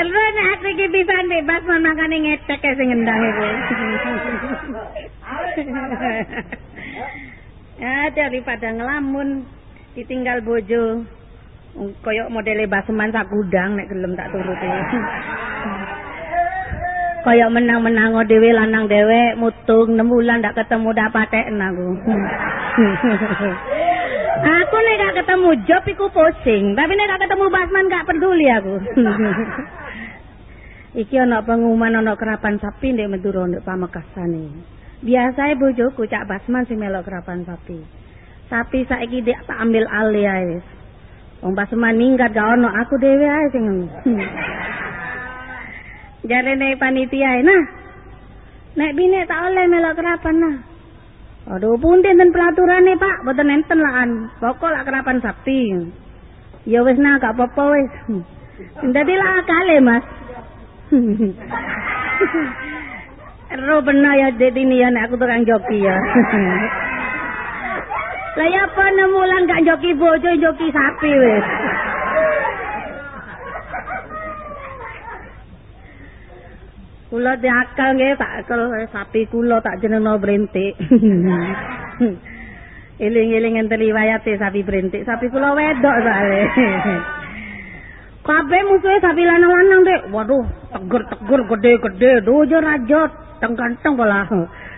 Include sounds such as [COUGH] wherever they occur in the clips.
Lha nek aku iki bisa nek pas makane ngecek sing ngendang iku. Ya daripada ngelamun ditinggal bojo koyok modele baseman sak gudang nek gelem tak turuti. Koyok menang-menang dhewe lanang dhewe mutung 6 bulan ndak ketemu ndak paten aku. Aku nek gak ketemu job iku pusing, tapi nek gak ketemu basman gak peduli aku. [LAUGHS] Iki ana pengumuman ana kerapan sapi ndek Madura ndek Pamekasan iki. Biasae bojoku cak basman sing melok kerapan sapi. Tapi saiki dik tak ambil alih ae. Wong basman minggat gak ono aku dhewe ae sing. [LAUGHS] Jarene panitia nah. Nek bine tak oleh melok kerapan nah. Aduh punten ten pelaturane Pak, boten enten lakan. Pokok lak kerapan sapi. Ya wis nah gak apa-apa wis. Dadi lah kale Mas. [LAUGHS] Ero benar ya jadi ya nek aku tukang joki ya. [LAUGHS] Lah ya apa nemulan gak joki bojo joki sapi wis. Kula diakal nggih tak kel sapi kula tak jenengno brentik. [LAUGHS] Eling-eling enten riwayate sapi brentik, sapi kula wedok soalé. [LAUGHS] Kabeh musuhe sapi lanang-lanang, Dek. Waduh, tegur-tegur gede-gede, dojo rajot. ganteng ganteng pola.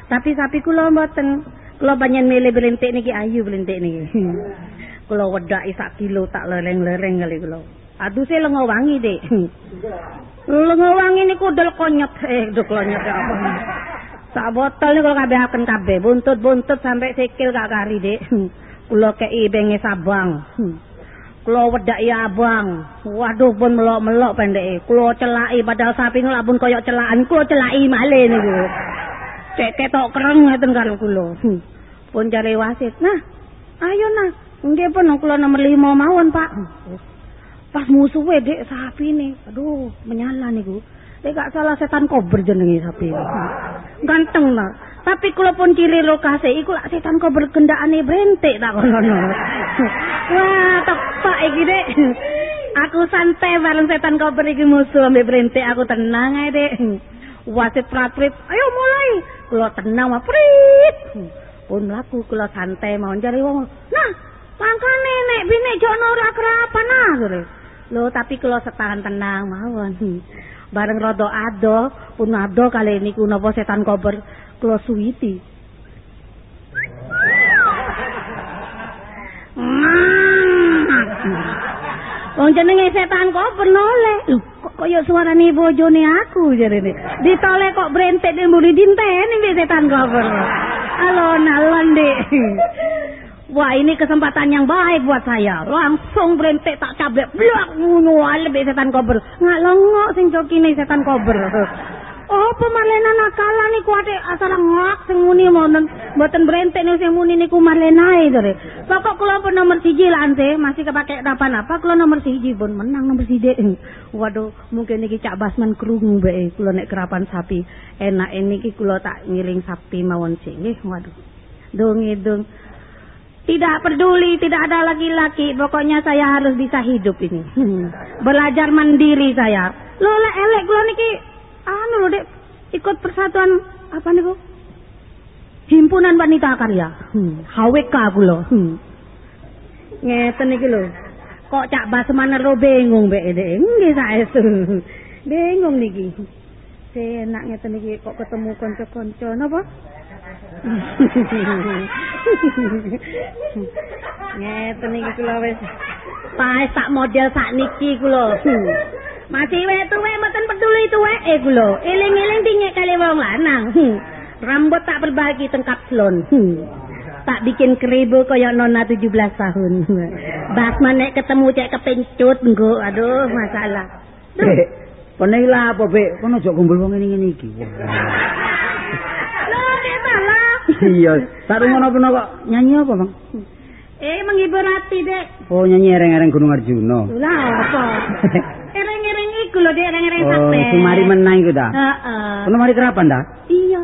Tapi sapi kula mboten. Kula banyak milih belintik niki ayu belintik niki. [LAUGHS] kula wedaki sak kilo tak lereng-lereng kali kula. Aduh saya lengo wangi dek. Lengo wangi niku del konyet. Eh, del konyet apa? Sak botol niku kabeh akan kabeh. Buntut-buntut sampai sikil kak kari dek. kula kei benge sabang. Kula wedaki abang. Waduh pun melok-melok pendeke. Kula celaki padahal sapi ngelapun koyok celakan. Kula celaki malih niku. Cek ketok kereng ngeten karo kula. Hmm. Pun cari wasit. Nah, ayo nah. Nggih pun kula nomor 5 mawon, Pak. Pas musuhe dek sapi nih. Aduh, menyala niku. Dek gak salah setan kober jenenge sapi. Ganteng lah. Tapi kula pun ciri lokasi iku lak setan kok bergendakane brentik tak kono. Wah, tepak iki, Dek. Aku santai bareng setan kok iki musuh ambek brentik aku tenang ae, Dek. Wasit pratrit, ayo mulai. Kula tenang mah prit. Pun mlaku kula santai mau cari wong. Nah, pangkane nek bine jono ora kerapan nah. Lho, tapi kula setahan tenang mawon. [LAUGHS] Bareng rada ado, pun ado kali niku napa setan kober kula suwiti. Wong jenenge setan kok penole. Lho, kok kaya suarane bojone aku jarene. Ditole kok brentet ning mbek setan kober. Alon alon dek. Wah ini kesempatan yang baik buat saya. Langsung brentek tak cablek. Blok ngono lebih setan kober. Nggak longok sing joki setan kober. [LAUGHS] Oh, pemalena nakala niku ate asal ngak sing muni wonten mboten brentek niku sing muni niku Marlena itu deh. Pokok kula pun nomor siji lah masih kepake apa-apa kula nomor siji pun menang nomor siji. [LAUGHS] Waduh, mungkin niki Cak Basman krungu bae kula nek kerapan sapi. Enak niki kula tak ngiling sapi mawon sih nggih. Waduh. Dong dong. Tidak peduli, tidak ada laki-laki. Pokoknya saya harus bisa hidup ini. Belajar mandiri saya. Lola elek kula niki. Anu lho dek ikut persatuan apa nih bu himpunan wanita karya. Hmm. HWK aku lho hmm. ngeten iki lho kok cak basmane ro bingung mbek? Dek nggih saestu. [LAUGHS] Bingung niki. Enak ngeten iki kok ketemu kanca-kanca napa ngeten iki kula wis pae sak model sak niki kula. Masih wae tuwe mboten peduli tuwe eh kula. Eling-eling dingek kali wong lanang. Rambut tak berbagi tengkap slon. Tak bikin keribu kaya nona 17 tahun. Bas manek ketemu cek kepencut nggo. Aduh, masalah. Kono iki apa, Bek? Kono aja kumpul wong ngene-ngene iki. Lho, salah. Iya, tak rungono kok nyanyi apa, Bang? Eh, menghibur hati, Dek. Oh, nyanyi ereng-ereng Gunung Arjuna. Lah, apa? [LAUGHS] Ereng-ereng iku lho, Dek, ereng-ereng sate. Oh, sumari menang iku ta? Heeh. Kono mari kerapan ta? Iya.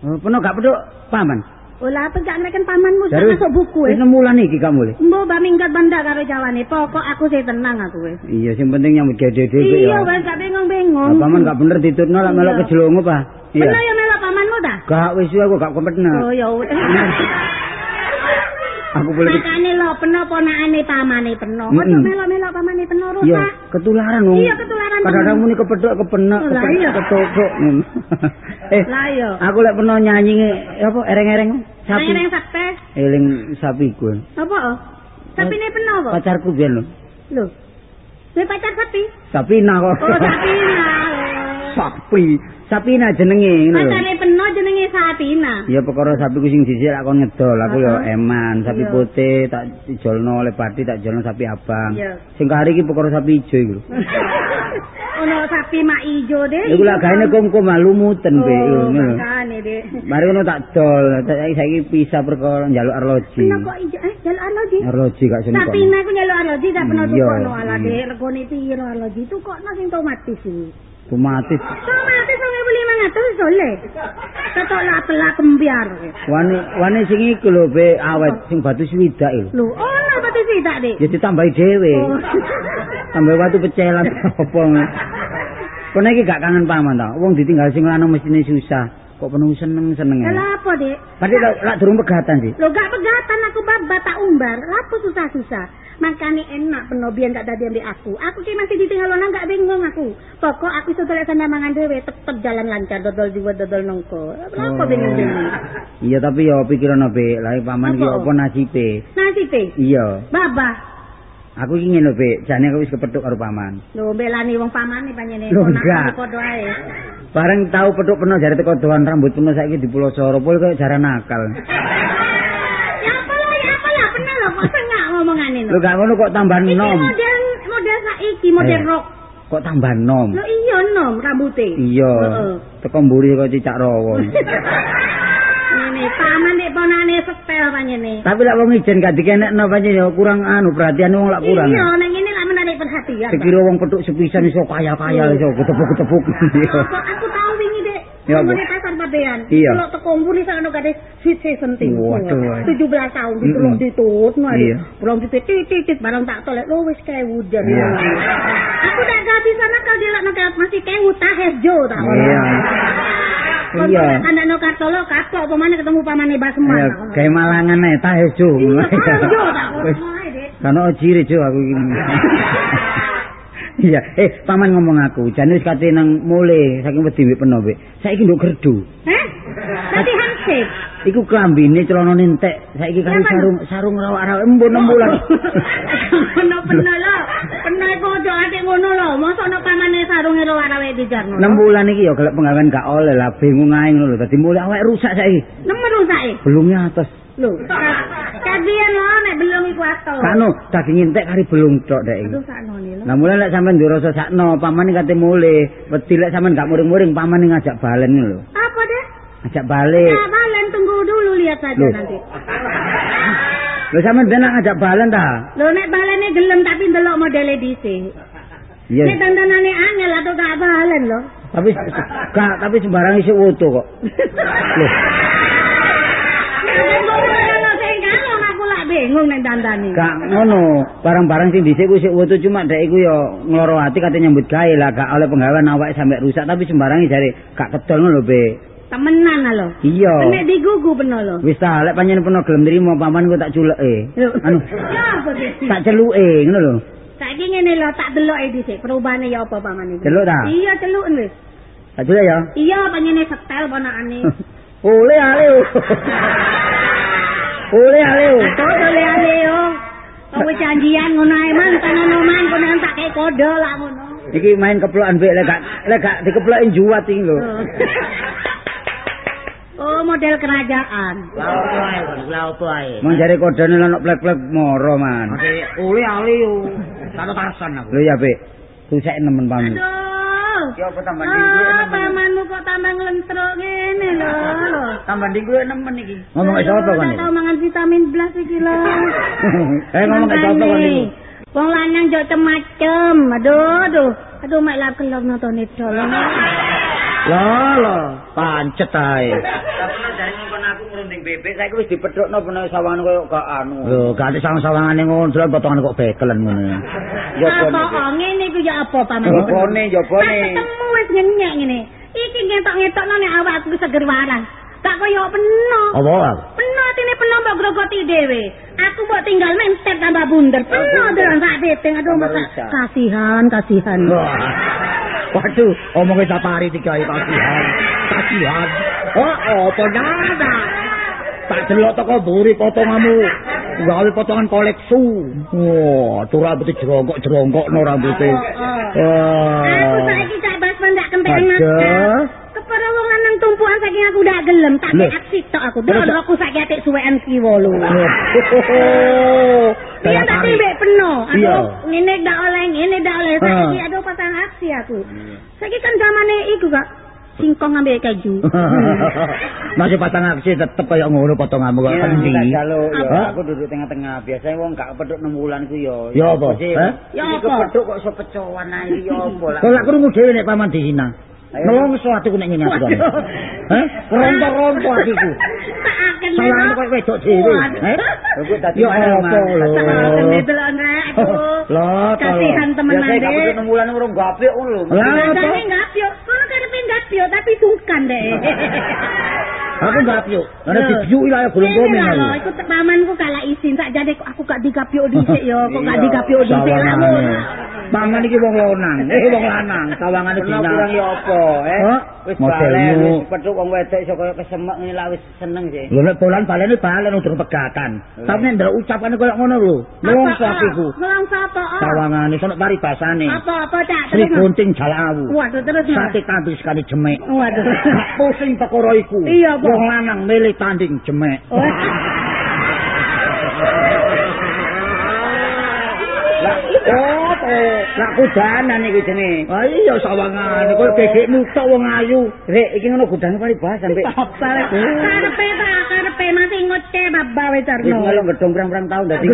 Oh, kono gak peduk paman. Olah apa gak neken pamanmu sak masuk buku Wis eh. nemu lan iki gak mulih. Mbok ba minggat banda karo jawane. Pokok aku sih tenang aku wis. Iya, sing penting nyambut gede dhewe Iya, ya. wis gak bingung-bingung. Lah, Paman gak bener diturno lak melok Iya. kejelongo, Pak. Iya. Bener ya pamanmu ta? Gak wis aku gak kompeten. Oh ya wis. [LAUGHS] Aku boleh Makane lho peno ponakane pamane peno. Ojo Mm-mm. melok-melok pamane peno Iya, rusak. ketularan wong. Iya, ketularan, Kadang-kadang muni kepethuk kepenak, Lah, iya. ketokok. [LAUGHS] eh, Lah iya. aku lek pernah nyanyi apa ereng-ereng sapi. Neng sakte. Eling sapi gue. Apa? Sapine peno kok. Pacarku biyen lho. Lho. Kowe pacar sapi? Sapina kok. Oh, sapina. [LAUGHS] sapi. Sapina jenenge ngono lho. Pacare peno jenenge sapina. Ya perkara sapi ku sing dhisik lak kon ngedol, aku ya Heeh. eman, sapi putih tak jolno oleh pati tak jolno sapi abang. Sing kari iki perkara sapi ijo iku. [LAUGHS] Ono sapi mak ijo deh. Iku lak gaene kongko malumuten be Oh, ngono lho. makane. Mari ngono tak dol, saiki saiki pisah perkara njaluk arloji. Peno kok ijo? Eh, jaluk arloji. Arloji gak seneng kok. Sapina ku nyaluk arloji pernah Iya. tukono ala deh. Regone piro arloji? Tukokno sing otomatis iki. Otomatis Otomatis 1500 soleh. Ketok lah pelak kembiar. wani wani sing iku lho be awet sing batu swidak iku. Lho, ono pati sidak, Dik. Ya ditambahi dhewe. Oh. [LAUGHS] Tambah watu pecelan apa. Kono iki gak kangen paman ta. Wong ditinggal sing lanang mestine susah. Kok penuh seneng-seneng. Lah apa, Dik? Padahal lak, lak durung pegatan sih. Lho gak pegatan aku babat tak umbar. Lapo susah-susah. Makane enak peno biyen gak dadi ambek aku. Aku ki masih ditinggal orang gak bingung aku. Pokok aku iso golek sandamangan dhewe tetep jalan lancar dodol jiwa dodol nongko. Lapo Oh. bingung-bingung. Iya tapi ya pikiran be, lah paman iki Apa? apa nasibe. Nasibe. Iya. Babah. Aku iki ngene be, jane aku wis kepethuk karo paman. Lho belani wong pamane panjene Lho, enggak. padha ae. Bareng tau petuk peno jare teko doan rambut peno saiki di Pulau Soro, pol kaya jaran nakal. [LAUGHS] Ya apa lah, ya apa lah, bener lho kok ngomongane Lho gak ngono kok tambah Iki nom. model model saiki model Eh. rock. Kok tambah nom? Lho iya nom rambute. Iya. Heeh. Teko mburi kok cicak rawa. [LAUGHS] Ngene paman nek ponane setel panjene. Tapi lek wong ijen gak dikenekno pancen ya kurang anu perhatian wong lak kurang. Iya, nek ngene lak menarik perhatian. Sekira wong petuk sepisan iso kaya-kaya iso ketepuk-ketepuk. Kok aku tahu wingi dek. Ya, pabean. Iya. Kalau teko mburi sana kade sweet seventeen. Waduh. 17 tahun ditulung Mm-mm. ditut no Iya. Belum titit titit barang tak tolek lo wis kayak hujan. Iya. Aku tak gak bisa nakal dia lak nakal masih kayak tahes jo tak. Iya. Iya. Anak no kartolo kapok pemane ketemu pamane Basman. Ya, kayak malangan ae tahes jo. Iya, tahes jo tak. Kan ojire jo aku iki. [LAUGHS] Iya, eh paman ngomong aku, jane wis kate nang mule saking wedi mbek peno. Saiki nduk gerdu. Hah? Tadi handshake. Iku klambine celanane entek. Saiki Siapa? sarung sarung rawak-rawak embun embulan. [LAUGHS] Ono peno lho. Peno iku ojo ate ngono lho. Mosok ono pamane sarunge ro arawe dijarno. 6 bulan iki ya golek penggawean gak oleh lah bingung ae ngono lho. Dadi mulai awake rusak saiki. Nemen rusake. Belungnya atas. Lho, kabian lho nek belum iku ato. Kano daging entek kari belung tok dek iki. Aduh saknone lho. Lah mulai lek sampean dirasa sakno, paman iki kate mule. Wedi lek sampean gak muring-muring, paman iki ngajak balen lho. Apa deh? Ajak balik. Ya balen tunggu dulu lihat saja nanti. Lho sampean benak ngajak balen ta? Lho nek balene gelem tapi ndelok modele dhisik. Iya. Nek dandanane angel atau gak balen lho. Tapi gak tapi sembarang isuk foto kok. Loh, bingung nek dandane. gak ngono. Barang-barang sing dhisik ku isuk foto cuma dek iku ya ngloro ati kate nyambut gawe lah gak oleh penggawean awake sampe rusak tapi sembarang jare gak kedol ngono lho, Be. Temenan lho. Iya. Nek digugu peno lho. Wis ta, lek panjenengan peno gelem nrimo paman ku tak culeke. Anu, tak celuke ngono lho. Saiki ngene lho tak deloke dhisik perubahane ya apa paman iki. Delok ta? Iya celuk wis. Tak culek ya. Iya panjene setel ponakane. [LAUGHS] Ole ale. [LAUGHS] Ole ale. Atok ole ale yo. Kok wis janjian ngono ae man tanono man kono tak kei kode lah ngono. Iki main keplokan mbek lek gak lek gak dikeploki juwat iki lho. Oh model kerajaan. Lah opo ae, lah opo ae. Mau jare kodene lan plek-plek moro man. Ade uli ali yo. Karo tarsan aku. Lho ya, Bek. Rusek nemen pamu. Aduh. Ya apa tambah Ah, pamanmu kok tambah nglentruk ngene lho. lho. [LAUGHS] Tambah dinggo nemen iki. Ngomong ke sapa kon iki? tau mangan vitamin blas iki lho. [LAUGHS] Eh ngomong ke sapa kon iki? Wong lanang jok macem. Aduh, aduh. Aduh mek lap kelop nonton itu lho. Lah lah, pancet ae. Aku ngrunding bebek saiki wis dipethukno penuh sawangan koyo gak anu. Lho, ganti sawang-sawangane ngono, delok potongan kok bekelen ngono. [LAUGHS] Ya Apa ngene iku ya apa paman? Jobone. Pas ketemu wis nyenyek ngene. Iki ngetok-ngetokno nek awakku seger waras. Tak koyo peno. Apa wae? Peno atine peno mbok grogoti dhewe. Aku mbok tinggal mentet tambah bunder. Peno dolan sak deting aduh masa rusak. kasihan, kasihan. Waduh, omongke sapari digawe kasihan. Kasihan. Oh, apa nada? Tak delok teko mburi potonganmu. Gawe potongan koleksu. Wah, tuh rambutnya jerongkok-jerongkok no rambutnya. Aku saiki cak basman ndak kenteng Ada. mas. Kepada wong lanang tumpuan saking aku ndak gelem, tak Loh. aksi tok aku. Delok aku saiki atik suwekan kiwa lho. Oh, [LAUGHS] Iya kayak tak timbek peno. Aduh, ngene ndak oleh, ngene ndak oleh. Saiki aduh pasang aksi aku. Saiki kan zamane iku kak. Singkong ngambil keju. [LAUGHS] Masih patang aksi tetep kayak ngono potonganmu kok endi. ya aku duduk tengah-tengah. Biasanya wong gak kepethuk 6 bulan ku ya. Ya apa? Ya apa? kepethuk kok iso pecowan ae ya apa lah. Kok lak krungu dhewe nek paman dihina. Nelongso atiku nek ngene. Waduh. Hah? Ronto-ronto atiku. [LAUGHS] Sawangan kok wedok dhewe. Eh? Aku Ya mana, apa lho. Rek. Lah, Kasihan temenan gak dek. kepethuk 6 bulan urung gapik ngono lho. Lah, enggak pio. Kono karepe pio tapi sungkan deh. [LAUGHS] Aku gak piuk. Karena dibiuki lah ya gulung komen Ini lho, iku pamanku kalah isin sak jane kok aku gak dikapiok dhisik yo, kok gak Iya, dikapiok dhisik lah. Paman iki wong lanang, eh wong lanang, sawangane Pernah dina. kurang ya apa, eh? Wis balen, wis petuk wong wedok iso koyo kesemek ngene lah wis seneng sih. Lho nek bolan balene balen udur pegatan. Tapi nek ndelok ucapane koyo ngono lho. Nelongso atiku. Nelongso apa? ah? Sawangane sono paribasane. Apa apa cak Sri terus. gunting jalawu. Waduh terus. Sate tanding sekali jemek. Waduh. [LAUGHS] Pusing perkara iku. Iya. Wong lanang milih tanding jemek. Oh. Oh, lah kudanan iki jenenge. Ah iya sawangane koyo bebekmu tok wong ayu. Rek, iki ngono gudange paribas sampe Apa? Karepe ta, karepe masih ngoceh baba wis wis Arno. ngelok gedung pirang-pirang tahun dadi.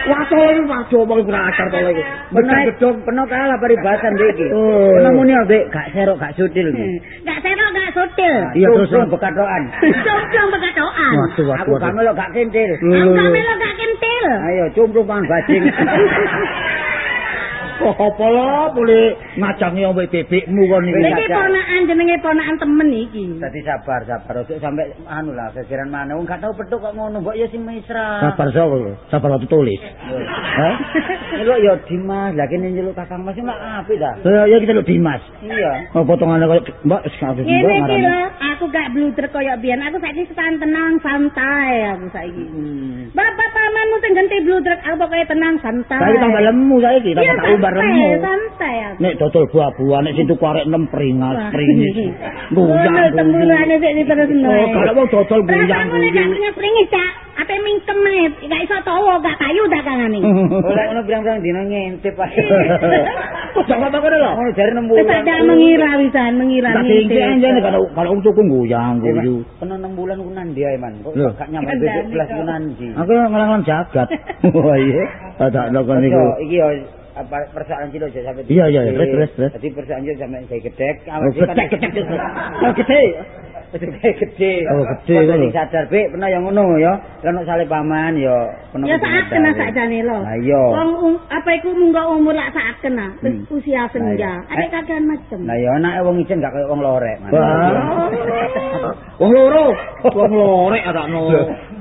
Iki? Waso iki waso omong ora ajar to. Bener Bener gedung penuh kalah paribasan iki. Oh. Penuh muni ambek gak serok gak sutil iki. Gak serok gak sotil. Iya, terus, terus. bekatokan. Cumplung. Waduh waduh. Aku gak melok gak kentil. Aku gak melo gak kentil. Ayo cumplung pangan bajing. [LAUGHS] Apa lah boleh ngajangi ombe bebekmu kon iki. Iki ponakan jenenge ponakan temen iki. Dadi sabar sabar ojo sampe anu lah mana wong gak tau petuk kok ngono mbok ya sing mesra. Sabar sapa lho? Sabar waktu tulis. Hah? Nyeluk ya Dimas, lah kene nyeluk Kakang Mas nak apik dah. Ya ya kita lho Dimas. Iya. Oh potongane koyo Mbak sekali Ngene Mbak iki ngarani. lho, aku gak bluder koyo biyen. Aku saiki setan tenang santai aku saiki. Hmm. Bapak pamanmu sing genti bluder, aku pokoke tenang santai. Saiki tambah lemu saiki, tambah tak umbar santai, aku. Nek dodol buah-buahan nek situ karek nem pringas, Wah. pringis. [LAUGHS] Ngono tembulane sik diterusno. Oh, kalau mau dodol buyang Rasamu nek punya pringis, Cak. Ape mingkem ae, gak iso tawa, gak kayu dak kangane. [LAUGHS] Oleh ngono pirang-pirang dina ngintip ae. Kok jangan apa kono lho? Ngono jare nemu. Wis ada mengira wisan, mengira Tak ngintip. tinggi anjene kalau kalau untuk goyang guyu. Penuh 6 bulan ku nandi ae man. Kok gak nyampe bebek belas ku nandi. Aku ngelang jagat. [LAUGHS] Wah iya. Tak lakon niku. Iki persoalan cilik aja sampe Iya, iya. Terus, terus, terus. Jadi persoalan cilik sampe gawe gedek, Oh, gedek, gedek, gedek. [LAUGHS] Oh, gede. Gede gede. Oh, gede ngono. sing sadar Bik, pernah yang ngono ya. Lan nek sale paman ya pernah. Ya saat kena sakjane lho. Lah iya. Wong apa iku munggah umur lak saat kena. Hmm. usia senja. Ada kakean macem. Lah ya anake wong ijen gak kaya wong lorek. Wong loro. [LAUGHS] Wong lorek atakno.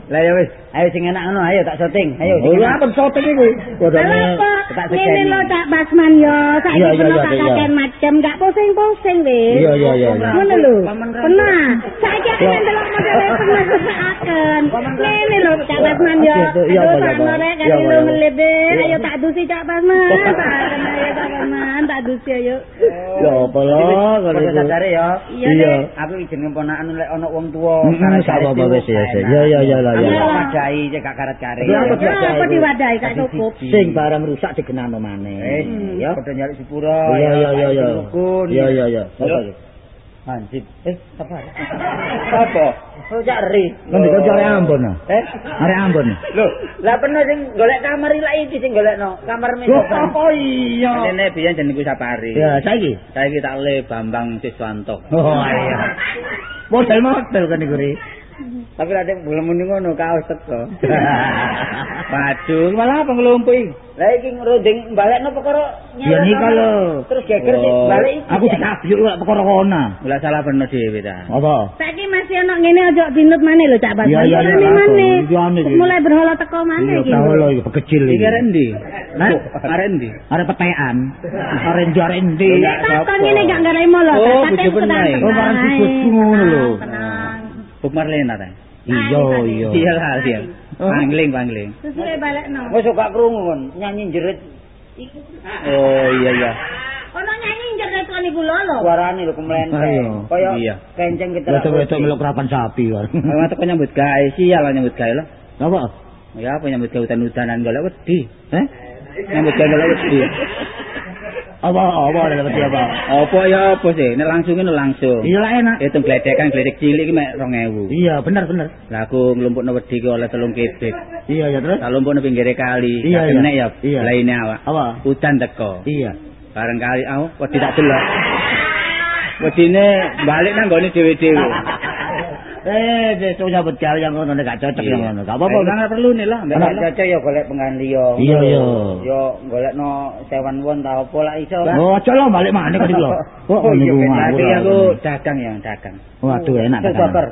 Lah ya wis, ayo sing enak ngono, ayo tak syuting. Ayo Oh, ya enak. apa sotek iku? Wadane. Apa? tak Ngene segani. lho Cak Basman yo, saiki iya, pernah iya, tak kakean macem, gak pusing-pusing wis. Iya iya iya. Ngono lho. Pernah. Saiki aku Loh. ndelok modele pernah kesaken. Ngene lho Cak Basman yo. Iya, norek Iya, kali Pak, lu iya. Ayo tak [LAUGHS] dusi Cak Basman. Tak ayo Cak Basman, tak dusi ayo. Ya apa lah kalau sadare ya. Iya. Aku iki jenenge ponakan lek ana wong tuwa sak apa-apa wis, ya, ya. Ya, ya, ya, lah, Aku ya. ora wadahi cek gak karet-karet. Ya, apa Ya apa diwadahi gak cukup. Sing barang rusak digenano maneh. Eh, ya. padha nyari iya iya iya. Rukun. Iya iya iya. Apa iki? Hansip. Eh, apa? Apa? Oh, cari. Kan dikonco arek Ambon. ah. Eh? Arek Ambon. Lho, lah pernah sing golek kamar iki lak iki sing golekno. Kamar Loh, meso. apa iya? Dene biyen jenengku Sapari. Ya, saiki. Saiki tak le Bambang Siswanto. Oh iya. [LAUGHS] Model-model kan iku ri. Tapi lek belum muni ngono kaos teko. [LAUGHS] Waduh, malah apa ngelumpuk iki? Lah iki ngrunding balekno perkara Ya nika lho. Terus geger sik Oh, balik iki. Aku dikabyuk kok perkara kono. Lah salah bener dhewe ta. Apa? Saiki masih ana ngene aja dinut maneh lho Cak Bas. Iya, iya, iya, maneh. iya. Mulai berhala teko maneh Iya, iki. iki bekecil iki. Iki arek ndi? Hah? Arek ndi? Arek petekan. Arek njare endi? Enggak. Takon ngene gak ngaremo lho. Oh, Takon bojo tenang, penai. tenang Oh, barang sibuk ngono lho. Buk Marlena ta. Iya, iya. Iya lah, iya. Pangling, pangling. Sesuai balekno. Wis gak krungu kon nyanyi jerit. Oh iya iya. Ono nyanyi njerit kon iku lho lho. Suarane lho kemlenteng. Ayo. Kaya Iya. kenceng kita. Wedok-wedok melok rapan sapi kan. Memang teko nyambut gawe sial lah nyambut gawe lho. Apa? Ya apa nyambut gawe hutan-hutanan golek wedi. Eh? Nyambut gawe golek wedi. [LAUGHS] Apa apa ada dapat apa? Apa ya apa sih? Nek langsung ini langsung. Iya lah enak. Itu gledekan gledek cilik iki mek 2000. Iya, bener bener. Lah aku nglumpukno wedi ki oleh telung kebek. Iya ya terus. Tak lumpukno pinggire kali. Iya, kenek ya. Iya. Lainnya awak. Apa? Hutan teko. Iya. Bareng kali aku wedi tak delok. Wedine balik nang gone dhewe-dhewe. [LAUGHS] Eh, besok nyambut gawe yang ngono nek gak cocok yang ngono. Gak apa-apa. Ora perlu nih lah. Nek cocok ya golek pengganti yo. Iya, iya. Yo golekno sewan won ta apa lah iso. Oh, aja lo balik mana kan iki lho. Oh, Oh iya, niku tapi ngawur. aku dagang ya, dagang. Waduh, enak Terus dagang.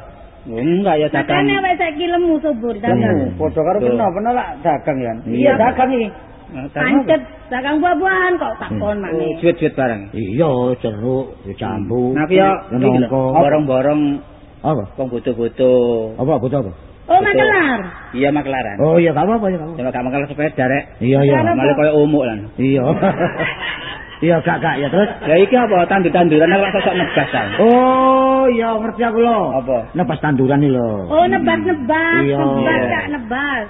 Oh, Enggak ya dagang. Makane awake saiki lemu subur Lemu. dagang. Padha karo Tuh. bener bener lah dagang ya. Iya. Dagang iki. Pancet dagang buah-buahan kok takon Oh, maneh. Juet-juet barang. Iya, jeruk, jambu. Nah, nongko. borong-borong Apa? wong butuh-butuh. Apa bocah apa? Oh, makelar. Iya maklaran. Oh iya, gak apa-apa ya, gak apa-apa. Cuma gak maklar sepeda rek. Iya, iya. Apa? Malah koyo umuk lan. Iya. [LAUGHS] Iya, gak gak ya terus. Ya iki apa tandur-tanduran ora sosok nebas ta. Oh, iya ngerti aku lho. Apa? Nebas tanduran iki lho. Oh, nebas-nebas, nebas. Cak nebas.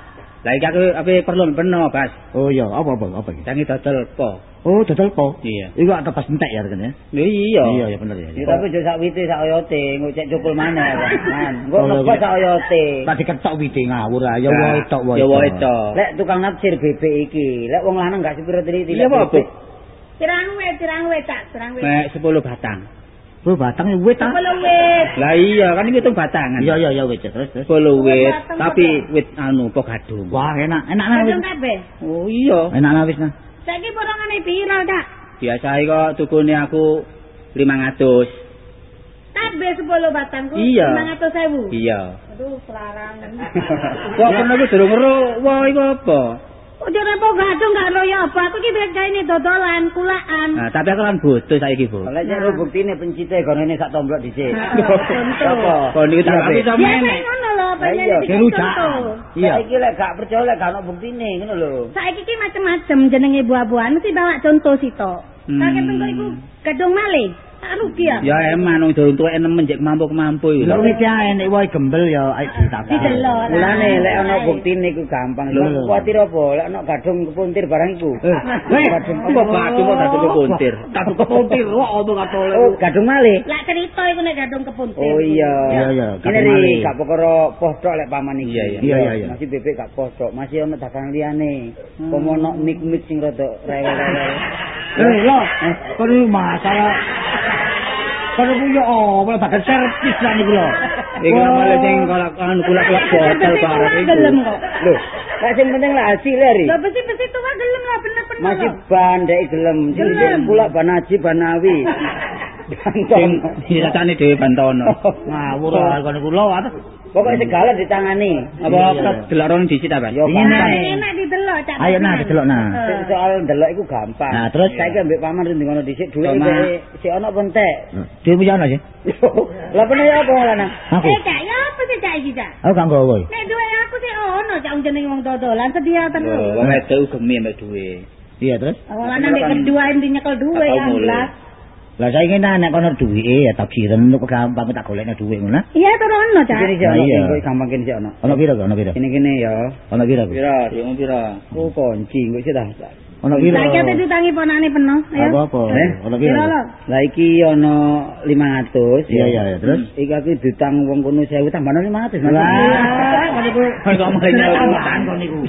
Lah iki aku apa perlu peno, Bas. Oh iya, apa apa apa iki? Tangi dodol po. Oh, dodol po. Iya. Iku tak tebas entek ya kan ya. Lho iya. Iya, iya bener ya. Ya, tapi aja sak wite sak oyote, engko cek cukul maneh. [LAUGHS] Man, engko Oh, nebas iya. sak oyote. Tadi ketok wite ngawur ah, ya wae tok wae. Ya wae tok. Lek tukang nafsir bebek iki, lek wong lanang gak sepiro teliti. Iya, apa, cirang wit Cak, wit. Mek 10 batang. Oh, batang ya wit ah. Sepuluh wit. Lah iya, kan iki hitung batangan. Iya iya iya wit terus terus. 10 wit, Batang tapi wit anu po gadung. Wah, enak, enak wis. Kadung kabeh. Oh iya. Enak nah wis nah. Saiki porongane piro, Cak? Biasa kok tukune aku 500. Kabeh 10 batangku Iya. 500.000. Iya. Aduh, pelarangan. Kok pernah iki durung ero, wah iku apa? Udah repo gadung gak royo apa? Aku ki biar ini dodolan, kulaan. Nah, tapi aku kan butuh saiki, Bu. Lah jan buktine pencite gonene sak tomblok dhisik. Contoh. Kok niku tak Iya, bisa menek. ngono lho, Lah banyak dirujak. contoh. Iya. Saiki lek gak percaya lek gak ono buktine ngono lho. Saiki ki macem-macem jenenge buah-buahan mesti bawa contoh sito. Hmm. Kakek tunggu iku gadung malih. Tak rugi ya. Ya emang wong durung tuwek nemen jek mampu-mampu iki. Lho wis ya enek wae gembel ya ayo ditakon. Didelok. Mulane lek ana buktine iku gampang. Lho kuwatir apa? Lek ana gadung kepuntir barang iku. Eh, weh, Gadung apa gadung kok gadung kepuntir? Gadung kepuntir, kok apa katole. Oh, gadung malih. Lah cerita iku nek gadung kepuntir. Oh iya. Iya, iya, Ini ri malih. gak perkara poh tok lek paman iki. Iya, iya. Iya. Masih bebek gak poh tok, masih ana dagang liyane. Pemono mik-mik sing rada rewel-rewel. Eh, lho, kok iki masalah Iki yo apa bakal servis lah niku lho. Iki malah sing kolak anu kulak-kulak botol barang iku. Gelem kok. Lho, lek sing penting lah hasil ri. Lah besi-besi tua gelem lah bener-bener. Masih bandek gelem. Sing Gelem. kulak banaji banawi. [LAUGHS] Sing disatane dhewe bantono. Ngawur ah kon niku lho. apa? Pokoknya segala ditangani. Apa iya. delok disit apa? Yo. Nek. Enak didelok Cak. Ayo, nah, didelok, nah. Soal ndelok iku gampang. Nah, terus? saiki ambek paman rene ngono dhisik dhuwit sik ana pentek. Dhewe punya ana sih. [LAUGHS] Lah ya apa lanang? Aku. Eh Cak, ya apa sih Cak iki Cak? Aku gak nggawa. Nek duwe aku sih ono Cak jenenge wong dodolan sedia terus. Wong wedok gemi ambek duwe. Iya terus. Awal lanang nek kedua nyekel Tak ya jelas. Lah saiki nek nek kono duwike ya tak kirim kok gampang tak golekno duwit ngono. Iya terus ono Cak. Iya. kok gampang kene sik ana. Ono piro kok? Ono piro? Kene kene ya. Ono kok? Pira, diomong pira? Oh kunci kok sik dah. Ono piro? Saiki ate ditangi ponane penuh. Ayo. Apa-apa? Eh? Ono lho? Lah iki ana 500 Iya iya iya terus. Iki aku ditang wong kono 1000 tambah 500. Mas. Lah, [LAUGHS] kok malah nyawuran kon niku.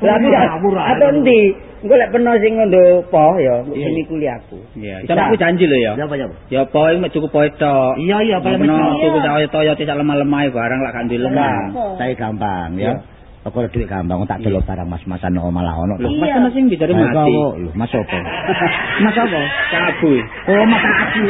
Lah aku ah. atau ndi? Engko lek peno sing ngondo po ya, Iya. sing iku li aku. Iya, sama aku janji lho ya. Ya apa ya? Ya apa mek cukup poe tok. Iya iya Apa paling no mesti. tuku saya toyo sak lemah-lemah barang lak gak duwe lemah. Nah, saya gampang ya. Aku duit gampang tak delok barang mas-masan no malah ono. Lho, Iya. mas sing Ayo, mati. kau, [LAUGHS] Lho, Mas apa? Mas apa? Sabu. Oh, Mas aku.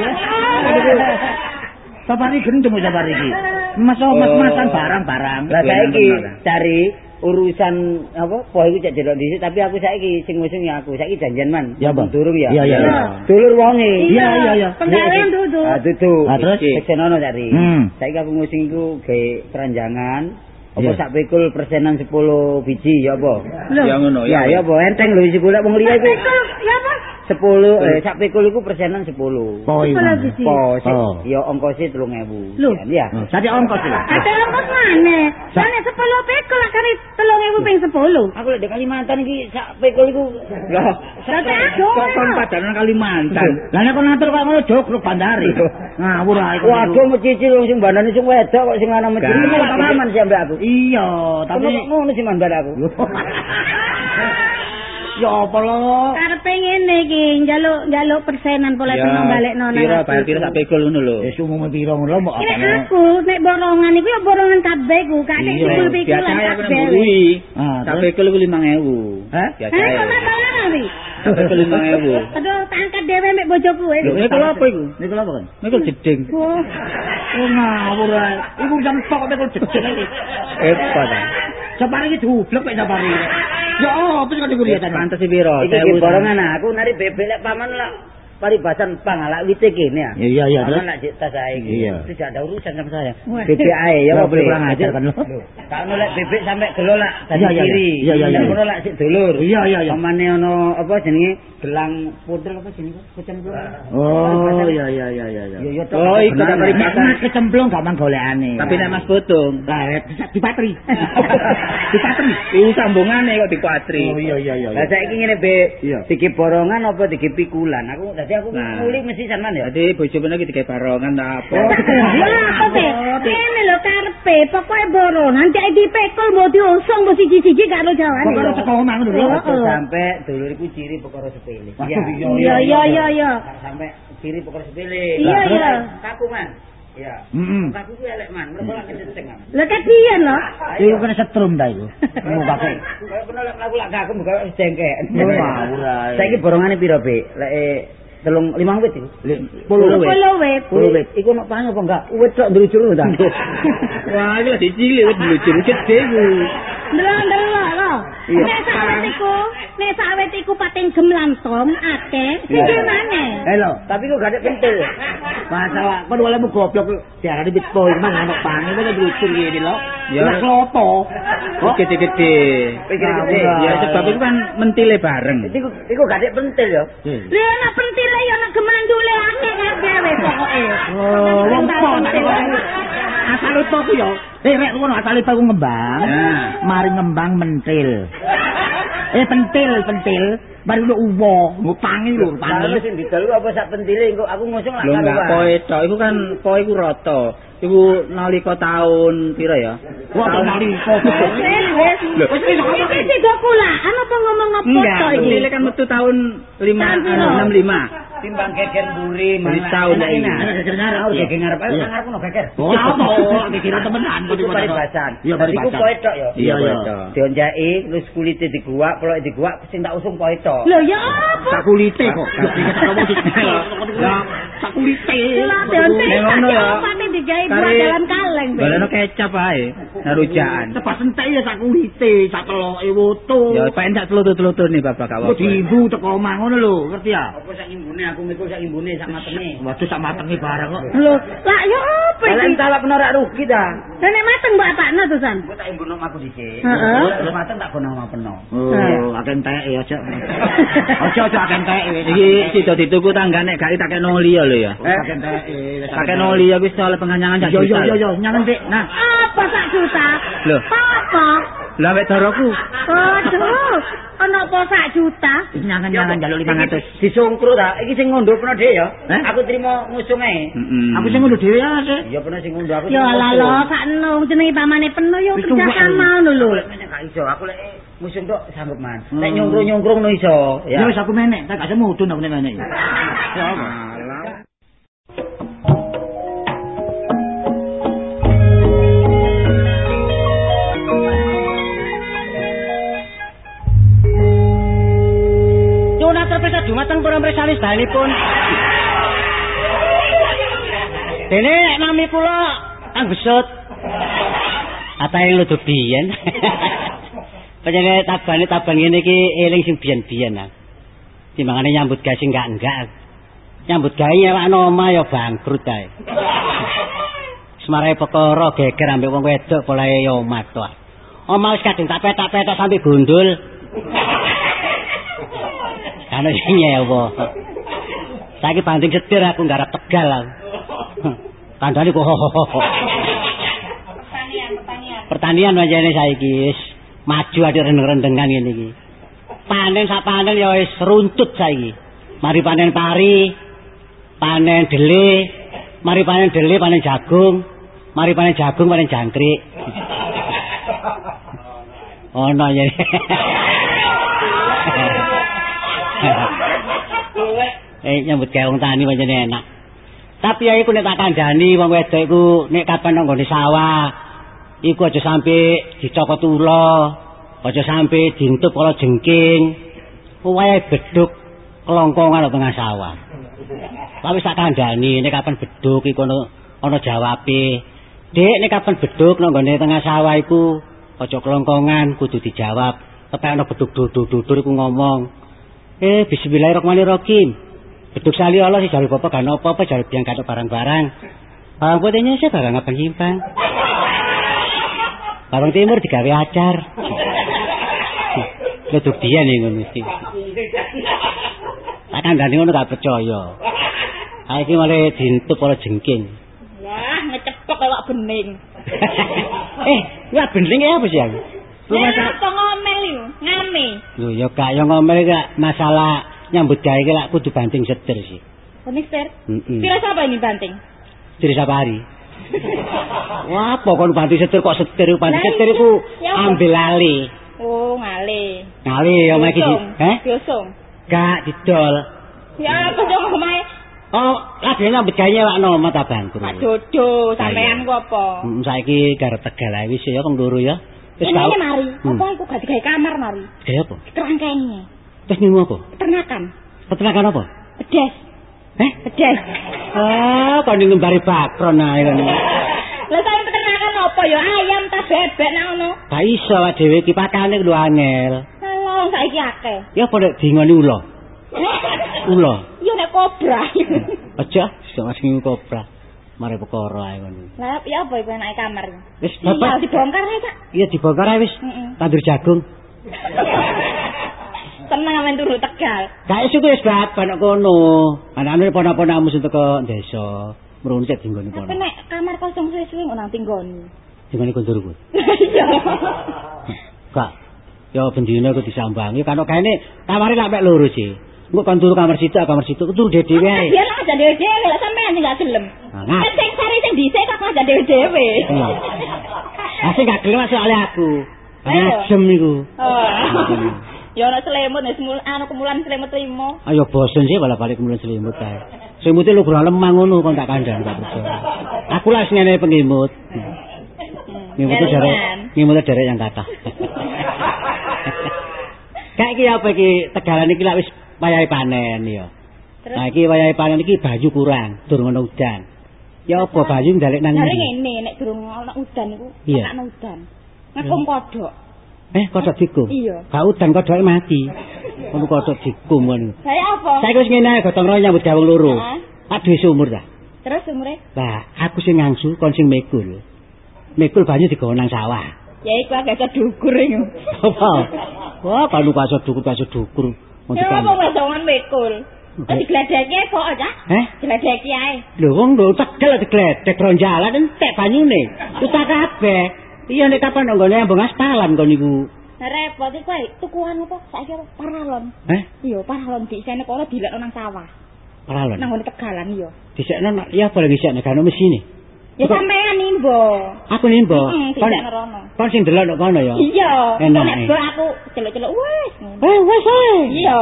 Safari gendeng kok safari iki. Mas oh, mas masan barang-barang. Lah saiki cari urusan apa po iku cek delok dhisik tapi aku saiki sing ngusung ya aku saiki janjian man Ya, Bang. durung ya Iya, iya, dulur wonge Iya, iya, iya. Penggawean duduk. ah dudu Ah, terus? senono cari Hmm. saiki aku ngusung iku gawe keranjangan apa sak pikul persenan 10 biji ya apa. Ya ngono ya ya apa enteng lho isi golek wong liya iku ya apa? 10 eh sak pikul iku persenan 10. Sepuluh Mas. biji. po sik Oh. ya ongkose 3000 Lho. ya Oh, Jadi ongkos lho. Ate ongkos mana? Sana sepuluh pikul lah telung ewu ping sepuluh. aku lek di Kalimantan iki sak pikul iku Berarti aku. kok kon padanan Kalimantan. Lah nek kon ngatur kok ngono jokruk bandari. Ngawur ae. Waduh mecicil wong sing bandane sing wedok kok sing lanang mecicil malah pengalaman sih ambek aku. Iya, Tapi tapi ngono sih man aku. [LAUGHS] Ya apa lo? Karepe ngene iki, njaluk njaluk persenan pola Ya, teno balekno nang. Pira bayar pira sak pikul ngono lho. Ya umume piro ngono mbok Ini apa aku nek borongan iku ya borongan kabeh ku, gak nek Iya, pikul ya kena kabeh. Sak pikul iku 5000. Hah? Biasa Eh, ya. kok masalah nabi? Sak pikul 5000. Aduh, tak angkat dhewe mek bojoku eh. Lho, mikul apa iku? Niku lho kan? Mikul jeding. Oh, Oh ngawur ae. Iku jam tok nek jejeg iki. Hebat. ah. Sapari iki dublek kok sapari. Ya apa sing kok dikuliatan? Pantes piro? Iki ki borongan aku nari bebek paman lah paribasan pang ala wite kene ya. Iya iya terus. Paman lak cek tas ae iki. Iya. Tidak ada urusan sama saya. Bebek ae ya apa boleh kurang ajar kan lo. Tak ono lek bebek sampe gelo lak tadi Iya, iya, kiri. iya, iya, iya. Lek ono lak sik dulur. Iya iya iya. Pamane ono apa jenenge gelang pudel apa jenenge kucing. Oh iya iya iya iya. Yo yo tok. Oh, iku tak Nek paribasan. mas kecemplung gampang golekane. Tapi nek Mas Botung, lah dipatri. [LAUGHS] Dipatri. iku sambungane kok dikuatri. Oh iya iya iya. Lah saiki ngene be, Iya. diki borongan apa diki pikulan? Aku dadi aku nguli mesti sampean ya. Jadi bojo iki digawe barongan ta [LAUGHS] apa? Ya apa teh? Ini lho karepe, pokoke borongan cek dipekul mbok diusung mbok siji-siji gak lo jawane. Karo teko Aja oh. sampe dulur iku ciri perkara sepele. Iya. Iya iya iya sampe ciri perkara sepele. Iya, iya. Kaku man. Iya. Heeh. Kaku ku elek man, mergo lak. Lah kepian lho? Iku kena setrum ta iku. [LAUGHS] Mau pakai. Kayak bener lek aku lak kaku buka wis jengkek. Ngawur ae. Saiki borongane piro, Be? Lek eh, telung limang wit iku. Puluh wit. Wit. Puluh wit. Iku ono pang apa enggak? Wit tok ndrucur ta. Wah, iki lagi cilik wis lucu gede iku. Ndelok-ndelok lho. Iya. Nek sawet iku, nek sawet iku pating gemlantong akeh, sing Iya. maneh. Halo. Tapi kok gak ada pentil. Masalah kon olehmu goblok diarani bitcoin mang ono pange kok lucu ngene lho. Ya. Kloto. Kok gede-gede. Pikir gede. Ya sebab itu kan mentile bareng. Iku iku gak ada pentil ya. Lha nek pentile ya nek gemandule akeh kabeh wis pokoke. Oh, wong kok kok. Asal itu aku ya. Eh rek ngono asal itu aku ngembang. Ya. Mari ngembang mentil. Eh pentil, pentil. Mari lu uwo, ngutangi lho, Lalu panggil. sing didol ku apa sak pentile engko aku ngusung lah Lho enggak poe tok, iku kan poe iku rata. Iku nalika taun pira ya? Wah, Tahun- nalika. Wis wis. Iki kulaan apa ngomong apa Enggak, to iki? kan metu tahun 5 Tahun piro? 65. timbang geger mburi Beli tahun. Enak geger ngarep. Geger ngarep ayo nang ngarep ono geger. Oh, apa? [LAUGHS] Dikira temenan kok Iku paribasan. Iya, Dadi Iku paribasan. poe tok ya. Iya, Iya, tok. Dionjaki terus kulite diguak, peloke diguak sing tak usung poe tok. Lho ya apa? Tak kulite kok. [LAUGHS] Dikira ngomong di tak kulite. Lah ngono ya. Pate digawe Kari- dalam kaleng. Be. Baleno kecap ae. Narujaan. Tepas entek ya tak kulite, tak teloke woto. Ya pengen sak telutut-telutut nih bapak Kok kawak. diimbu teko omah ngono lho, ngerti ya? Apa sak imbune aku mikul sak imbune sak matenge. Waduh sak matenge bareng kok. Lho, lah ya apa Kalian iki? talak norak rugi ta. Lah nek mateng mbok apakno to san? Aku tak imbuno aku dhisik. Heeh. Mateng tak kono sama peno. Oh, akeh entek ya aja. Aja aja akeh entek. Iki sida dituku tangga nek gak tak kena liya lho ya. Akeh entek. Tak kena liya wis soal penganyangan sak Yo yo yo yo, nyangen Dik. Nah, Apa sak juta? Lho. Apa? Lah wek doroku. Aduh, ana apa sak juta? nyangen-nyangen njaluk 500. Disungkru ta. Iki sing ngondo peno dhek ya. Eh? Aku trimo ngusung ae. Aku sing ngono dhewe ya, Sik. Iya peno sing ngondo aku. Ya sing lah ngusung. lo, sakno jenenge pamane penuh ya kerja sama ngono lho. Meneh gak iso, aku lek Musim tok sanggup man. Nek nyungkrung-nyungkrung no iso. Ya wis aku menek, tak gak semudun aku nek menek. [LAUGHS] Ya apa? Dumateng para mresani sedayanipun. Dene nek nami kula Kang Besut. Atahe ludut biyen. [LAUGHS] Panjenengan tabane tabang ngene iki eling sing biyen-biyen ah. Timbangane nyambut gawe sing enggak-enggak. Nyambut gawe nyewakno omah ya bangkrut ae. [LAUGHS] Semarai perkara geger ambek wong wedok polahe ya omah to. Omah wis kadung tak petak-petak sampe gundul. [LAUGHS] Ana sing nyewa. Saiki banting setir aku nggarap tegal aku. Tandane kok Pertanian, pertanian. pertanian wajane saiki wis maju ade rendeng-rendengan ngene iki. Panen sak panen ya wis runtut saiki. Mari panen pari, panen dele, mari panen dele, panen jagung, mari panen jagung, panen jangkrik. [LAUGHS] Ono ya. Eh nyambut gawe wong tani pancen enak. Tapi ya iku nek tak kandhani wong wedok iku nek kapan nang nggone sawah iku aja sampe dicokot ula, aja sampe dintup kala jengking. Wae beduk kelongkongan nang tengah sawah. Tapi tak kandhani nek kapan beduk iku ana ana jawabe. Dek nek kapan beduk nang nggone tengah sawah iku aja kelongkongan kudu dijawab. Tapi ana beduk dudur-dudur iku ngomong. Eh bismillahirrahmanirrahim. Beduk sali Allah sih jare bapak gak apa-apa jare biang kata barang-barang. Barang putihnya sih barang apa nyimpang. Barang timur digawe acar. Beduk dia nih ngono mesti. Tak kandhani ngono gak percaya. Saiki malah dintup ora jengking. Wah, ngecepok kaya bening. [LAUGHS] eh, ya bening ya apa sih aku? Lah apa ngomel iku? Ngame. Lho ya gak ya ngomel gak masalah nyambut gawe ki lak kudu banting setir sih. Minister. Heeh. Kira siapa ini banting? Diri safari. [LAUGHS] Wah, apa kon banting setir kok setir banting Lah, setir iku apa? ambil lali. Oh, ngale. Ngali ya mek iki. Diusung. Heh? Diusung. Gak didol. Ya apa dong omahe? Oh, lagi nyambut gawe nyewakno mata bangkrut. Pak Dodo, sampean ku apa? Hmm, saiki garep tegal ae wis ya kong loro ya. Wis Ini mari. Hmm. Apa iku gak digawe kamar mari? Kayak apa? Kerangkenge. Terus nimu apa? Peternakan. Peternakan apa? Pedes. Eh? Pedes. Ah, kon ngembari bakron ae kon. Lah saya peternakan apa ya? Ayam ta bebek nang ngono. Gak iso awak dhewe iki pakane kudu angel. Halo, saiki akeh. Ya pada dingoni ula. [LAUGHS] Ula. Yo nek kobra. Aja, iso masing kobra. Mare perkara ae ngono. Lah ya apa iku enake kamar? Wis bapak dibongkar ae, Kak. iya dibongkar ae wis. Tandur jagung. [LAUGHS] Tenang amen turu Tegal. Gak iso wis ana kono. Anane pona-ponamu sing teko desa. Dinggoni Tapi pono. nek kamar kosong suwe-suwe kok nang tinggoni. Dinggoni kondurku. Iya. Gak. Ya bendina aku disambangi kan kene kamare lak mek loro sih. Engko kon turu kamar situ, kamar situ turu dhewe ae. Biar lah aja dhewe-dhewe lah sampean sing gak gelem. Nah, sing sare sing dhisik kok aja dhewe-dhewe. Iya. Asih gak gelem soalnya aku. Ayo. Ngajem iku. Oh. Ya ana selimut wis mul anu kemulan selimut limo. Ayo bosen sih balik balik kemudian selimut ae. Selimutnya lu kurang lemah ngono kon tak kandang tak percaya. Aku lah sing ngene pengimut. Jaringan. derek, ngimutnya derek yang kata. Kayak iki apa iki tegalan iki lak wis wayahe panen ya. Terus Nah iki wayahe panen iki baju kurang, durung ono udan. Ya apa baju ndalek nang Dari ndi? ngene nek durung ana udan iku, ana udan. Ngakum kodok. Eh, kodok dikum. Iya. Gak udan kodoke mati. Ono kodok dikum ngono. Saya apa? Saiki wis ngene gotong royong nyambut gawe loro. Tak duwe sumur dah. Terus umure? Lah, aku sing ngangsu kon sing mekul. Mekul banyu digawa nang sawah. Ya iku agak kedukur iku. Apa? Wah, kanu kaso dukur kaso dukur. Mau Ya apa dikandang. ngasongan mekul. Terus digledeki kok aja. Eh? Digledeki ae. Lho wong lho tegel digledek ronjalan entek banyune. Utak kabeh. Iya nek kapan nggone ambung aspalan kon niku. Repot iku ae tukuan apa? Saiki apa? Paralon. Eh? Iya, paralon disene kono dilekno nang sawah. Paralon. Nang ngene tegalan iya. Disekno nak- ya apa lagi disekno kan mesine. Ya sampean iki nimbo. Aku nimbo. Heeh, tidak ngerono. kon sing delok ndok kono ya. Iya. Nek mbok aku celuk-celuk wis. Eh, wis ae. Iya.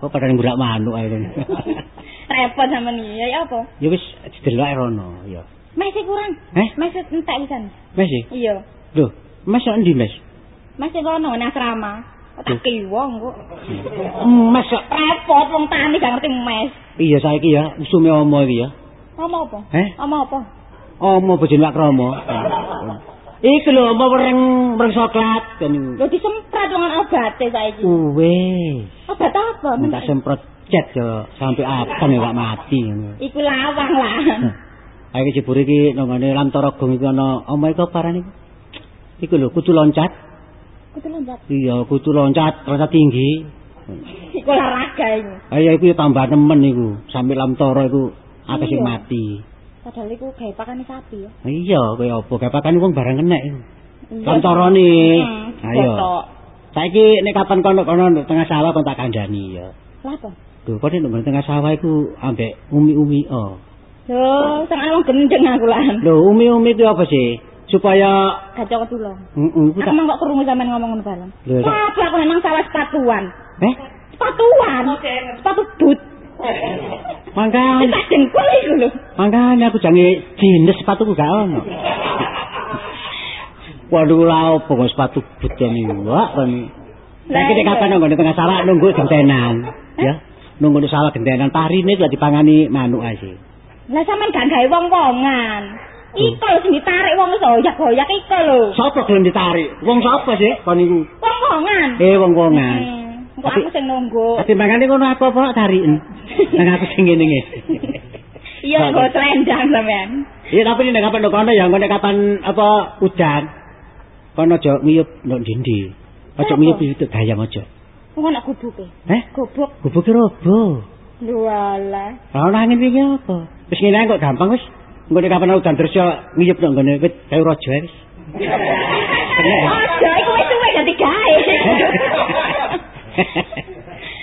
Oh, padahal ngurak manuk ae. [LAUGHS] Repot sama nih. Ya apa? Ya wis didelok rono ya. Masih kurang. Eh? Masih entek pisan. Mes sih. Iya. Loh, mes kok endi mes? Masih kono nang asrama. Tak kiwong kok. Mes kok Repot wong tani gak ngerti mes. iya saiki ya usume omo iki ya. Apa apa? Eh? Apa apa? Omo bojone Pak Kromo. Iki lho omo wereng wereng coklat kan niku. Lho disemprot wong obate saiki. Wes. Obat apa? Minta semprot cet yo sampai abang ya gak mati. Iku lawang lah. Iki jebur iki nang ngene Lantara Gong iki ana omo iku parane iku. Iku lho kutu loncat. Kudu lompat. Iya, kutu loncat rasa tinggi. Iku olahraga iku. Ayo iku ya tambah nemen iku. Sampai Lantara iku akeh sing Iya. mati. Padahal iku gawe pakane sapi ya. Iya, kaya apa gapakan wong barang kenek iku. Iya. Lantarane. Hmm, Ayo. botok. Saiki nek kapan kono kono nduk tengah sawah kon tak kandhani ya. Lah apa? Lho, kok nek tengah sawah iku ambek umi-umi oh. Lho, sing wong gendeng aku lan. Lho, umi-umi itu apa sih? Supaya Gacok ketulung. heeh, Aku tak mah kok krungu sampean ngomong ngono bareng. Apa aku nang sawah sepatuan. Eh, Sepatuan. Sepatu boot. mangkane Tak dengkul iku lho. mangkane aku jange jenis sepatuku gak ono. Waduh lah opo kok sepatu but kan iki. Wah, kan. Saiki nek kapan nang tengah sawah nunggu gentenan, ya. Nunggu di sawah gentenan parine lagi dipangani manuk ae. Lah sampean gak gawe wong-wongan. Iko lho sing ditarik wong wis hoyak-hoyak iko lho. Sopo gelem ditarik? Wong sapa sih kon niku? Wong-wongan. Eh wong-wongan. Hmm, Kok Tapi- aku sing nunggu. Tapi mangane kono apa-apa tariken. [LAUGHS] Nang aku sing ngene ngene. Iya nggo selendang sampean. Iya tapi nek kapan kono ya nek kapan apa udan. Kono aja ngiyup ndok dindi. Aja Apa? ngiyup itu gayam aja. Wong ana gubuke. Eh? Gubuk. Gubuke robo. Lho alah. Ora angin iki apa? Wis ngene kok gampang wis. Engko nek kapan udan terus ya ngiyup ndok ngene wit kayu raja wis. Aja iku wis suwe dadi gawe. [LAUGHS]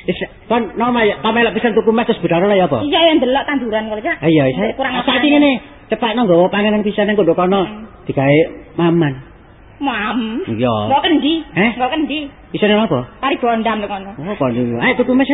Wis kon nama ya pamelok pisan tuku mas terus budal ya apa? Iya yang delok tanduran kok ya. Ayo wis. Kurang apa? ngene cepat nang nggawa panganan pisan nang kono kono digawe maman. Mam. Iya. Kok kendi? Eh? Kok kendi? Bisa nang apa? Kari bondam lho kono. Oh, niku. Ayo tuku mas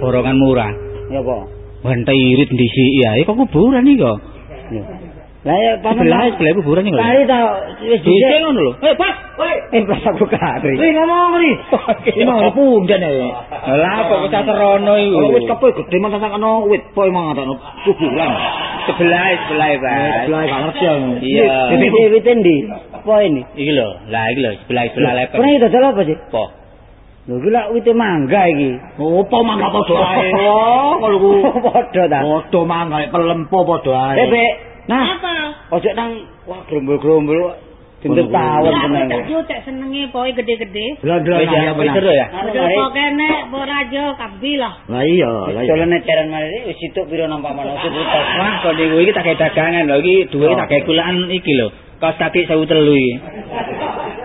borongan murah. Ya apa? Bantai irit ndisi ya, iki kok kuburan iki kok. Lah ya paman Sebelah sebelah kuburan iki lho. Kari ta wis Dhisik ngono lho. Eh, Pak. Eh pas aku kari. Wih ngomong nih. Ini mau pundan ya. Lah apa kok saterono iku? Wit kepe gede mah tak ana wit po emang ada kuburan. sebelah sebelah, Pak. Sebelah gak ngerti aku. Iya. Wit wit endi? Apa ini? Iki lho, lah iki lho sebelah sebelah leper. Kurang itu apa sih? Apa? Lho iki lak wit mangga iki. Opo mangga padha ae. Oh, kalau [LAUGHS] ku Padha ta. padha mangga pelempo padha ae. Eh, Bek. Nah, Apa? ojo nang wah grombol-grombol. Bentuk tawon tenan. Yo cek senenge pokoke gede-gede. Ae ya, wis ya. Kok kene mbok rajo kabi lah. Lah iya, lah iya. Dolane teran mari wis situk pira nang paman ojo putus. Wah, kok iki tak kayak dagangan lho, iki duwe tak kayak kulaan iki lho. Kaos kaki 1003 iki.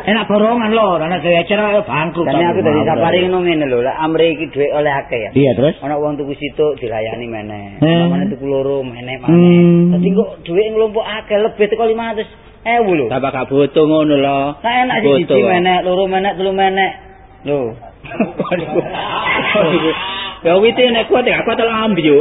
Enak borongan lho, ana gaya acara bangkrut. Dan aku dari safari ngono ngene lho, lek amre iki dhuwit oleh akeh ya. Iya, terus? Ana wong tuku situk dilayani meneh. Hmm. Mana tuku loro meneh Hmm. maneh. Dadi kok dhuwit nglumpuk akeh lebih teko 500.000 lho. Tambah gak butuh ngono lho. Sak enak siji meneh, loro meneh, telu meneh. Lho. [LAUGHS] [LAUGHS] Ya wite nek kuat gak kuat lambi yo.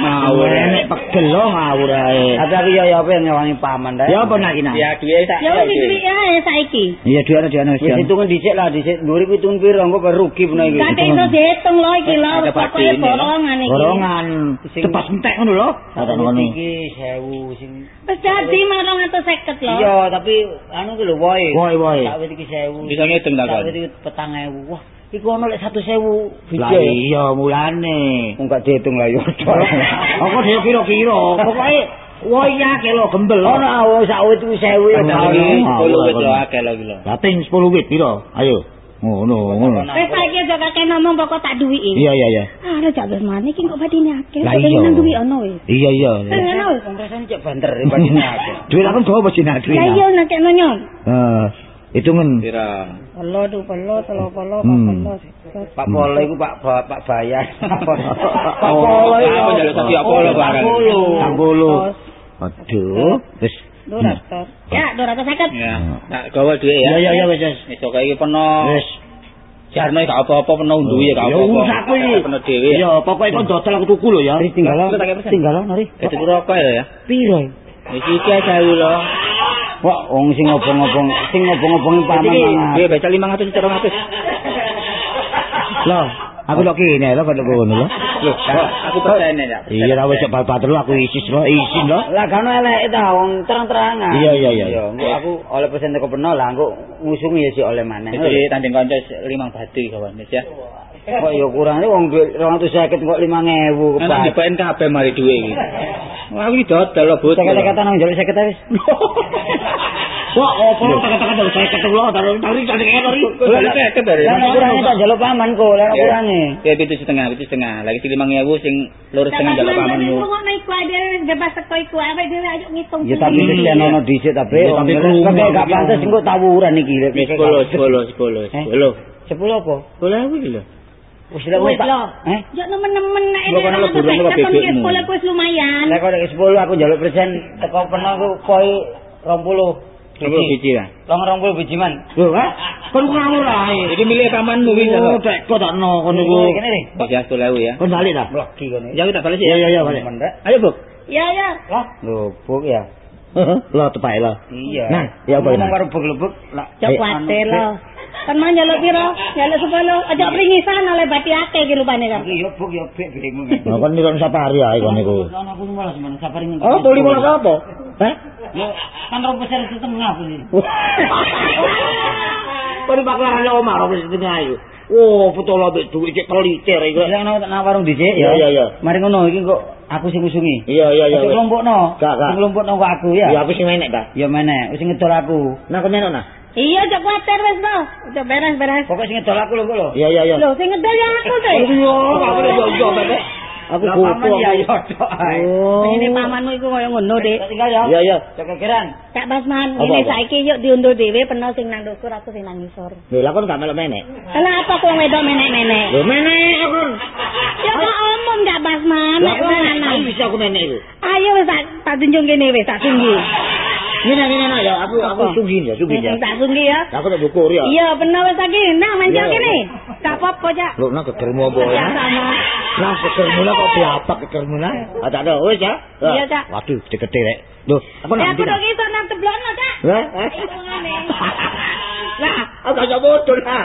Ngawur. Enek pegel lho ngawur ae. Tapi aku ya ya apa yang ngewangi paman ta. Ya apa nak kina? Ya duwe sak. Ya wis iki ae saiki. Iya, duwe ana duwe wis. Wis hitungan dhisik lah, dhisik dhuwur iku hitung pira engko rugi puna iki. Gak iso diitung lho iki lho. Ada Pokoke borongan iki. Borongan cepat entek ngono lho. Kata ngono. Iki 1000 sing Wis dadi 250 lho. Iya, tapi anu ki lho woe. Woe woe. Sak iki 1000. Bisa ngitung ta, Sak Kon? wit iki 4000. Wah, Iku ono lek 100.000 Lah biji. iya mulane. Wong gak dihitung lah yo. [LAUGHS] Aku dhewe kira-kira. Pokoke woy akeh lho gembel. Ono awo sak wit kuwi 1000 ya. Padahal Ono. iki Ah, 10 wit lho akeh lho iki lho. Lah ping 10 wit pira? Ayo. Ngono, ngono. Wis saiki aja kakek ngomong pokok tak duwiki. Iya iya iya. Ah, jak wis maneh iki kok badine akeh. Lah iya. pengen duwi ono wis. Iya iya. Pengen ono wis. Kompresan cek banter daripada akeh. Aku gawa apa jinak duit. Lah iya nek nonyon. Eh, hitungan. Pira? Polo du polo telo polo Hmm. polo. Pak Polo iku Pak Ba- Pak Bayan. Pak Oh, Polo iku apa njaluk dadi apa lho, Pak? Pak Polo. Sang bolo. Aduh, wis. 200. Ya, 250. Ya, tak gawa dhuwit ya. Iya iya iya wis wis. Iso kae iki peno. Wis. Jarno gak apa-apa peno duwe gak Ya apa-apa. urusakku iki. Peno dhewe. ya. Iya, pokoke kon dodol aku tuku lho ya. Tinggal Aku tinggal nari. Itu rokok ya ya. Piro? Wis iki aja lho. Wah, wong sing ngobong-ngobong, sing ngobong-ngobong paman Iki mangan. duwe baca 500 200. Loh, aku lho kene lho kok ngono lho. Loh, aku persen ya. Iya ra wis bal-bal lho aku isis lho, isin lho. Lah kan elek ta wong terang-terangan. Iya, iya, iya. Yo, aku oleh pesen teko peno lah engko ngusungi ya si oleh maneh. Jadi tanding kanca limang batu kawan ya. Kok yo kurang wong duit 250 kok 5000 Enak kepas. dipaen kabeh mari duwe iki. Wah, iki dodol lho, Bos. Teka-teka nang njaluk 50 wis. [LAUGHS] Wah, opo tak-tak lho saya ketemu lho, tarik tarik tarik tarik. Lah nek kurange tak njaluk paman kok, lah nek kurange. Ya pitu setengah, pitu setengah. Lagi si limang ewu sing lurus setengah jalur pamanmu. Ngono iku ade bebas teko iku awake dhewe ayo ngitung. Ya tapi wis jan ono dhisik tapi Ya, tapi kok gak pantes engko tawuran iki. lek. Wis 10, 10, 10, Eh? 10. 10 apa? 10 ewu iki lho. Wis lek Wis tak. lho. Eh? Ya nemen-nemen nek Lo kan nek. Sekolah kuwi lumayan. Lek kok nek 10 aku njaluk persen teko peno ku koi 20. Apa biji lah. Long 20 biji man. Lho, ha? Kon ngawur ae. Iki milik pamanmu iki Oh, lho. tek kok tak no kono Niku ku. kene nih. Wis ya 10 ya. Kon balik ta? Bloki kene. Ya kita balik sih. Iya iya iya balik. Ayo, Bu. Ya ya. Lah, lubuk ya. Lho tepak lho. Iya. Nah, ya apa Ngomong ini? karo lubuk-lubuk lah. Cok kuatir lo. Kan mau nyeluk piro? Nyeluk sepuluh. Aja pringisan oleh bati akeh iki rupane kan. Iki yo buk yo bek biremu. Nah, kon niku safari ae kon niku. Ana aku malas men safari ning. Oh, tuli malas apa? Heh? Yo kan ro peser setengah kuwi. Kon baklaran omah ora wis tengah ayo. Oh, foto lo mbek duit cek peliter iku. Lah nang nang warung dhisik Iya, ya. iya, iya. Mari ngono iki kok aku sing ngusungi. Iya iya iya. Sing gak. Sing kelompokno kok aku ya. Ya aku sing enek ta. Ya meneh, wis ngedol aku. Nah, kon enek nah. Iya cok kuatir wis to. Cok beres-beres. Pokok sing ngedol aku lho kok lho. Iya iya iya. Lho sing ngedol ya aku tuh. Iya, aku lho yo yo bebek. Aku Lah, gopo. paman ya yo tok ae. Oh. Ini pamanmu iku koyo ngono, Dik. Tak tinggal ya. Iya iya. Cek kekiran. Kak Basman, Apa, ini apa? saiki yuk diundur dhewe peno sing nang ndukur aku sing nang ngisor. Lho, lah kon gak melok menek. Kenapa kok wedok menek-menek? Lho, menek aku. Ya kok omong Kak Basman, Lah ayo bisa aku menek. Ayo wis tak tunjuk kene wis tak sunggi. Ngene ngene nah ya, aku aku Apa? sungguhin ya, sungguhin ya. Tak sunggi ya. Aku tak dukur ya. Iya, peno wis lagi. Nah, mencok kene. iya. Gak apa-apa, Cak. Lho, nak kekermu apa ya? Ya sama. Lah kekermu lah kok diapak kekermu lah. Ah tak ada wis ya. Lah, Iya, Cak. Waduh, gede rek. Lho, aku Ya nak aku dok iso nang teblokno, Cak. Lah, Iku ngene. Lah, aku gak bodoh lah.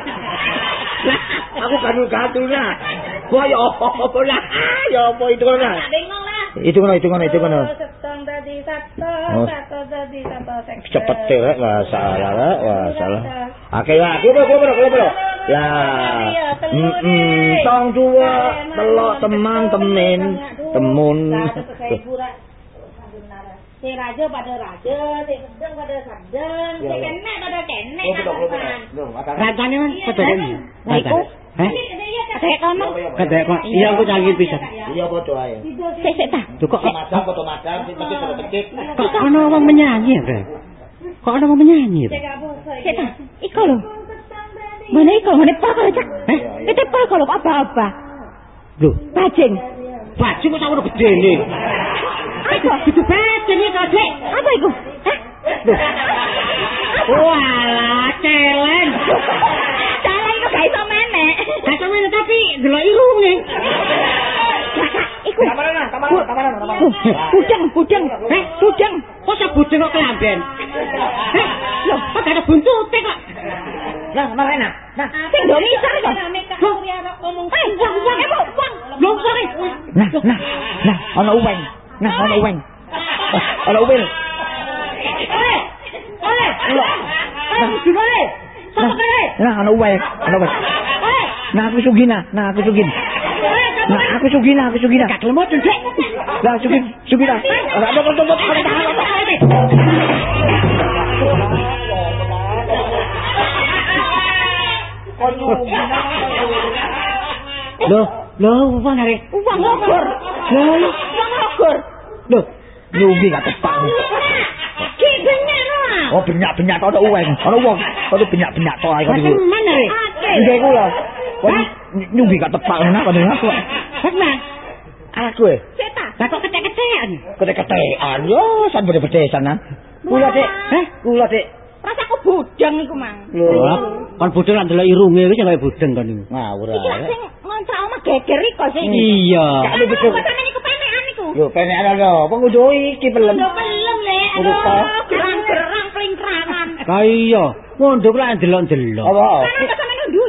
Lah, aku gaduh-gaduh lah. Wah, ya apa lah? Ah, Ya apa itu lah? Tak bingung lah. Itu kono, itu kono, itu kono. Setong dadi satu, Oh. satu dadi satu seket. Cepet deh, rek. Wah, salah, rek. Wah, salah. Oke, ya, aku bro, bro, bro. Lah, mm -mm, tong dua, telok, teman, temen, temun. Si raja pada raja, si sedeng pada sedeng, si kenek pada kenek. Kan. Loh, makan. Rajane man Iya, padha kan? ini. Nah, iku. Heh? Kayak kamu. Kadek kok. Iya aku canggih pisan. Iya, bodoh aja. Sik sik ta. Lho kok Macam, foto macam, tapi sudah petik. kok ana wong menyanyi ya? Kok ana wong menyanyi? ya? Sik ta. Iko lho. Mana iko? Mana pakal cak? Eh? Itu pakal lho apa-apa. Lho, Bajing. baju kok sakmono gedene. Apa? Itu iki kok, Dek. Apa iku? Hah? Walah, celeng. Salah iku gak iso menek. Kata mana tapi delok irunge. Iku. Tamaran, tamaran, tamaran, tamaran. Oh, Budeng, budeng. Eh, budeng. Kok sebujeng kok kelamben? Lho, kok gak ada buntute kok. Nah, kemarin nah. Sing do ngisor kok. Eh, wong wong e wong. Lho, sore. Nah, nah, nah, ana uweng. Nah, ana uweng. Ana uweng. Oleh. Oleh. Oleh, budeng oleh. Sapa kene? Nah, ana uweng, ana uweng. Oleh. Nah aku sugina, nah aku sugin. Nah aku sugina, aku sugina. Gak gelem mudun, Dik. Lah sugin, sugina. Ora apa apa apa. Loh, loh, uang are. Uang ngobor. Loh, Uang ngobor. Loh, nyugi gak tepak. Ki benyek no. Oh benyak-benyak to ana uweng. Ana wong, ana benyak-benyak to ae kok niku. teman are. Ake. Nggih ku ya. Kok nyugi gak tepak ngono apa niku aku. Hekmah. Aku e. Seta. Lah kok ketek-ketekan? Ketek-ketekan yo san bede-bedesan nah. Kula Dik. Heh, kula Dik. Rasaku budang iku, Mang. Lho, Kon bodho lak ndelok irunge wis kaya budeng kon niku. ngawur Iki ae. sing ngontrak omah geger iku sing. Iya. Ada. Kok niku niku. Yo penekan lho, apa kudu iki pelem. Lho pelem le. Udah, Pak. Gerang-gerang plingkrangan. Lah iya, mondok lak ndelok-ndelok. Apa?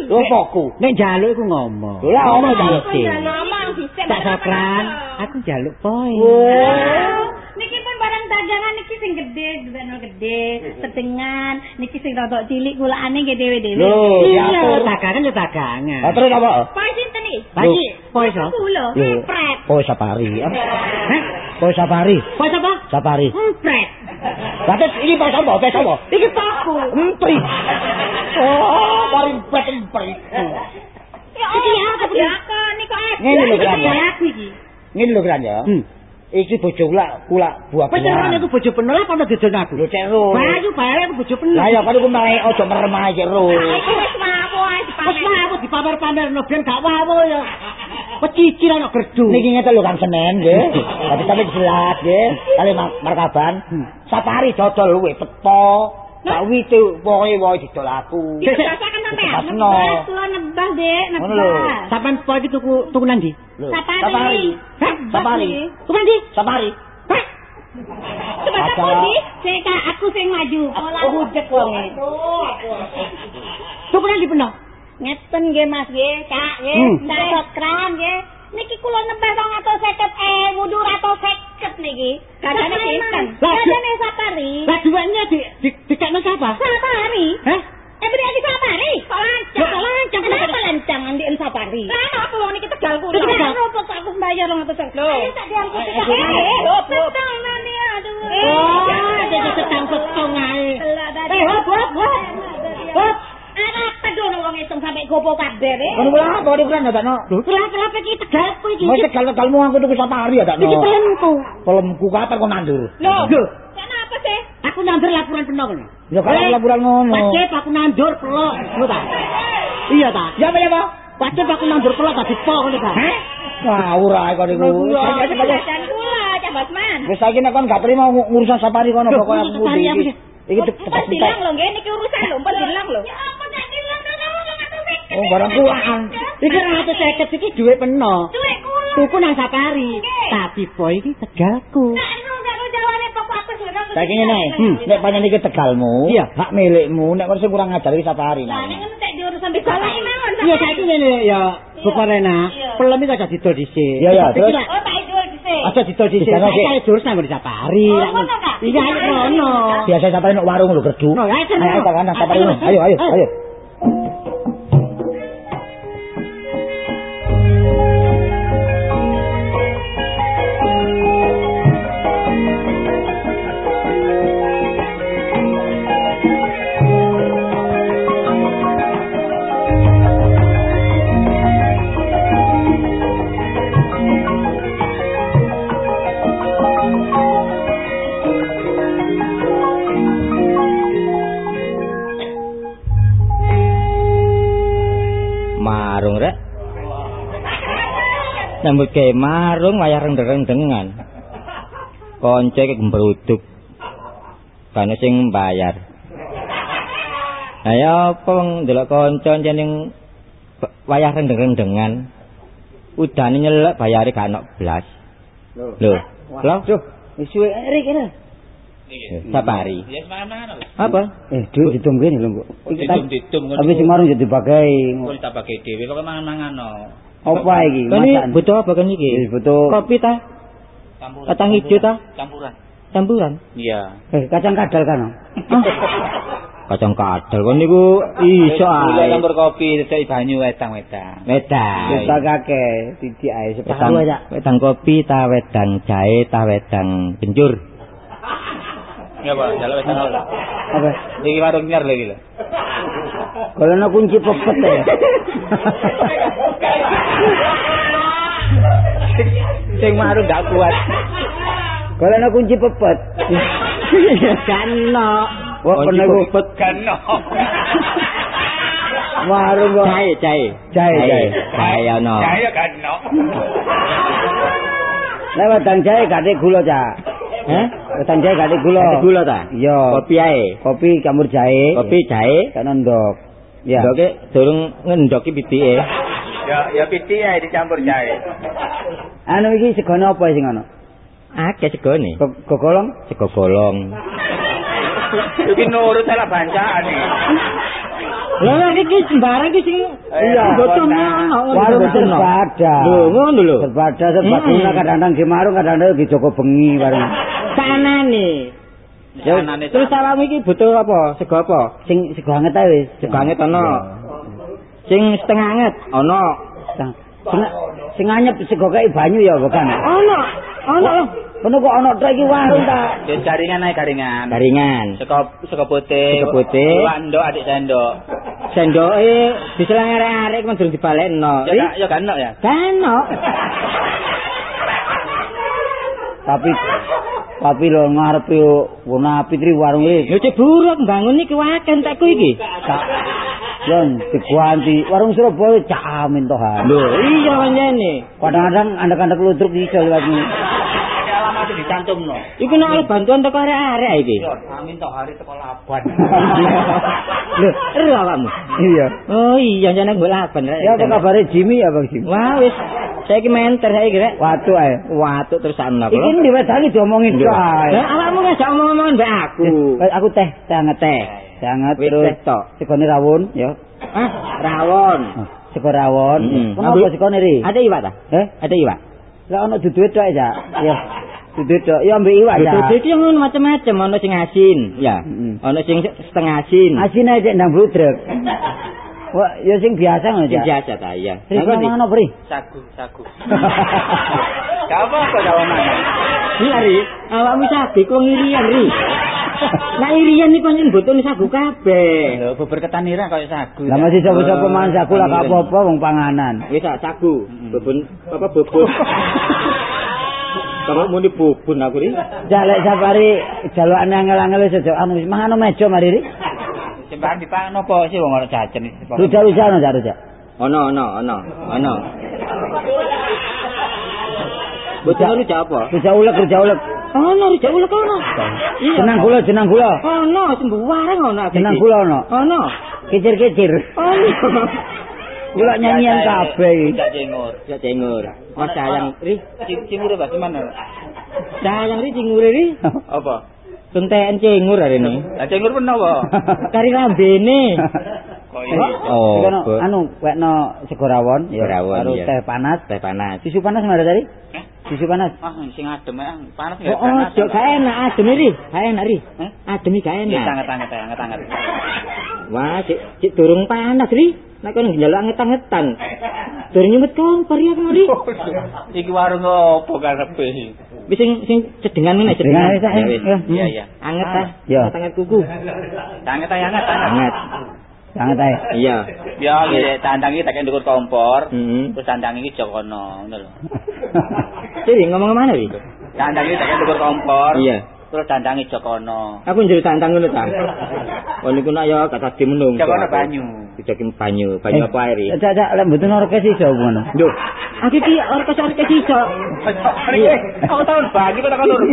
Lho poku. Nek njaluk iku ngomong. Lho jaluk. Ngomong dhisik. Tak sakran, aku njaluk poin. Oh. Niki pun barang dagangan niki sing gede, gedeno gede, sedengan, niki sing rada cilik kulakane nggih dhewe-dhewe. Lho, Iya, diatur. dagangan ya dagangan. Lah terus apa? Poin sinten iki? Lagi, poin so. Kulo, pret. Oh safari. Hah? Oh safari. Poin apa? Safari. Pret. Lah iki pas apa? Pas apa? Iki paku. Empri. Oh, mari pet empri. Ya iki apa kan. Ngene lho, Gran, ya. Ngene lho kan ya. Iki bojo kula kula buah Beneran aku bojo penuh apa udah didon aku? Lho cek ro. Bayu bae aku bojo penuh. Lah ya kan iku mae aja merem ae cek ro. Iki wis mawon Wes mah aku dipamer-pamer no ben gak wawo ya. Pecicil ana gerdu. Niki ngeten lho Kang Senen nggih. Tapi sampe jelas nggih. Kali mar- markaban. Safari dodol luwe peto. Tak wite pokoke wae didol aku. Iki rasakan sampean. Tepasno. Nebas kula nebas, Dek, Ngono lho. nebas. Sampean po iki tuku tuku nang ndi? Hah? Safari. Tuku nang ndi? Sebab Ada. apa sih? Saya aku sing maju. Pola budek wonge. Tuku nang ndi penuh? Ngeten nggih Mas nggih, Kak nggih. Hmm. Sokran nggih. Niki kula nembah 250.000 250 niki. Kadane di- Kadane safari. Lah duwenya di di dikakno sapa? Safari. Hah? Eh beri lagi safari. Kok lancang? Kok lancang? Kenapa lancang andiin safari? Lah apa wong niki tegal kula. Tegal. Lah apa kok aku bayar 250. Lho. Ayo tak diangkut Eh, eh, eh, Lho, Setang nani aduh. Oh, jadi ae. Lah tadi. Eh, hop, hop, hop. Hop. Anak pedono wong itung sampe gopo kabeh. eh. Kan kula apa niku kan dakno. Lho, kelap-kelap iki tegalku iki. Wis tegal-tegalmu aku tuku safari ya dakno. Iki pelemku. Pelemku kapan kok nandur? Lho. Lho, Kenapa sih? aku nandur laporan penuh kono. Ya kalau laporan ngono. Wajib aku nandur pelok, ngono ta? Iya ta? Ya apa ya, Pak? Wajib aku nandur pelok tadi po ngono ta? Ngawur ae kok niku. Saiki aja kula, Cak Basman. Wis saiki nek kon gak terima ngu- ngurusan safari kono pokoke aku iki. Iki tepat dilang lho, nggih niki urusan lho, mpun dilang lho. Ya apa gak dilang to kamu kok Oh, barang kulaan. Iki 250 iki dhuwit. Duit kula. Tuku nang safari. Tapi po iki tegalku. Saiki ngene, Hmm. nek pancen iki tegalmu, Iya. hak milikmu, nek wis kurang ajar iki safari. Lah nah. ning ngono tek diurusan bisa lagi mawon. Iya saiki ngene ya, Bu Parena. Iya. Pelem iki aja didol dhisik. Iya, iya, Tapi terus? iki Oh, tak dhisik. Aja didol dhisik. Disana, Dik. Saiki terus nang safari. Oh, Kak? Iya, ayo ngono. Biasa safari nek warung lho gerdu. No, ayo, Ayo, ayo, kan safari ngono. Ayo, Nyambut gawe marung wayah rendeng-rendengan. Konco iki gembruduk. Kan sing bayar. Ayo apa wong ndelok kanca jeneng b- wayah rendeng-rendengan. Udane nyelek bayare gak ono blas. Lho. Lho. Wis suwe eri kene. Sapari. Ya semangan-mangan wis. Apa? Eh, ditum kene lho, Mbok. Ditum-ditum ngono. Tapi sing marung jadi dipakai. Kok ditabake dhewe kok mangan-mangan no. Apa iki? Ini butuh apa kan iki? Eh, butuh Kopi ta? Campuran. Kacang hijau ta? Campuran. Campuran. Iya. eh kacang kadal kan. Ah. [LAUGHS] Kacang kadal kon niku iso ae. campur kopi, cecek banyu wedang-wedang. Wedang. Kita kakek titik ae aja. wedang kopi ta wedang jahe ta wedang kencur. Ya, Pak, jaluk wedang apa? Apa? Iki warung nyar lagi lho. Kalau nak kunci pepet ya. [LAUGHS] Sing maru gak kuat. Kalau nak kunci pepet. Kan no. Wah pernah ku pepet Kano. warung kok. jahe jahe. Jahe, jahe. Jahe ono. Kaya kano. Lah wedang jahe gak ada gula, Cak. Heh? Wedang jahe gak gula. Ada gula ta? Iya. Kopi ae. Kopi campur jahe. Kopi jahe. kan ndok. Ya. Ndoke durung ngendoki pitike. Ya, ya piti ae dicampur jahe. Anu iki segone apa sing ana? Akeh segone. Go- Gogolong? Sego golong. Iki nurut salah bancaan iki. Lah iki sembarang iki sing Iya, botong kota. ono. Warung serbada. Lho, ngono lho. Serbada serbada Hmm. kadang-kadang di marung kadang-kadang di Joko Bengi warung. Sanane. Terus awakmu iki butuh apa? Sego apa? Sing sego anget ae wis. Sego anget ana. Sing setengah anget ana. Sing anyep sego kae banyu ya bukan. Ono. Ono. Kono kok ana tok iki warung ta. Ya jaringan ae garingan. Garingan. Seko seko putih. Sego putih. Wandok adik sendok. Sendoke diselang arek-arek men durung dibalekno. Ya ya kano ya. Kano. Tapi tapi lho ngarepe yo napi tri warung iki. Yo cek buruk bangun iki waken takku iki. Yon diganti warung Surabaya cak amin tohan. Lho, iya pancene. Kadang-kadang andek-andek ludruk iso lewat ni. Alamat dicantumno. Iku nek bantuan teko arek-arek iki. Yo, amin tok hari teko laban. [LAUGHS] Lho, ero awakmu. Iya. Oh iya jane mbok laban rek. Ya apa kabare Jimmy ya Bang Jimmy? Wah wis saiki menter saiki rek. Watu ae. Watuk terus ana Iki kula. diwedangi diomongin tok ae. Lah awakmu ngajak omong-omongan mbek aku. Aku teh, teh anget Wis terus segone rawon ya. Ah, rawon. Sego rawon. Kenapa Ambil- segone ri? Ada iwak ta? Eh, Ada iwak. lah ono duduit tok ya. Ya. Duduit tok. Ya ambek iwak ya. Duduk iki ngono macam-macam, ono sing asin, ya. Ono sing setengah asin. Asin aja ndang bludrek. Wah, ya sing biasa ngono Sing ya. biasa ta, iya. Sing Nang ngono Pri. Sagu, sagu. [LAUGHS] Gak apa-apa jawaban. Iya, Ri. Awakmu sabi kok ngirian, Ri. [LAUGHS] Nah, irian iki pancen botone sagu kabeh. Lho, bubur ketan ira kaya sagu. Lah masih sapa-sapa mangan saku lah gak apa-apa wong panganan. Wis sak sagu, bubun apa bubun. [LAUGHS] Kamu muni bubun aku, Ri. Jalek safari jalukane angel-angel wis aja anu wis mangan meja mari ri. Sembah dipangan apa sih wong ora jajan iki. Ruja-ruja ono jak ruja. Ono, ono, ono, ono. Botone rujak apa? Ruja ulek, ruja ulek. Ono rujak ulek ono. Iya. Jenang gula, jenang gula. Ono, sembarang ono. aku Jenang gula ono. Ono. Kicir-kicir. Ono. Gula nyanyian kabeh iki. Jak jengur. Ya cengur. Mas sayang, Ri. Cingur apa gimana? Sayang Ri cengur Ri. Apa? Tunten cengur hari ini. Lah cingur pun apa? [LAUGHS] Kari lambene. Kaya Oh, be- anu wekno sego rawon Sego rawon, karo iya. teh panas. teh panas. Susu panas mana tadi? Eh? Susu panas. Ah, sing adem ah, panas ya. Oh, oh, jok gak enak adem Ri. Gak enak Ri. Hah? Adem iki gak Ya enak. anget-anget anget-anget. Wah, cik, cik durung panas Ri. Nek kono njaluk anget-angetan. [LAUGHS] Durung nyumet kompor ya kemarin. Iki warung opo karepe? Wis sing sing cedengan ngene Cedengan Ya. Iya, iya. Anget ah. Ya. Anget kuku. Anget ae anget anget. Anget. Ae. Iya. Ya, iki tandang iki tak ndukur kompor. Heeh. Terus tandang iki jokono, ngono lho. Jadi ngomong kemana Ri? Tandang iki tak ndukur kompor. Iya. Terus tandangi jokono. Aku njur santang ngono ta. Oh niku nak ya gak tadi menung. Jokono banyu. Dijoki banyu, banyu apa air? Eh, Cak cak lek mboten orkes iso ngono. Duh. Aku iki orkes orkes iso. Iya. Kau tahun bagi kok takon urut.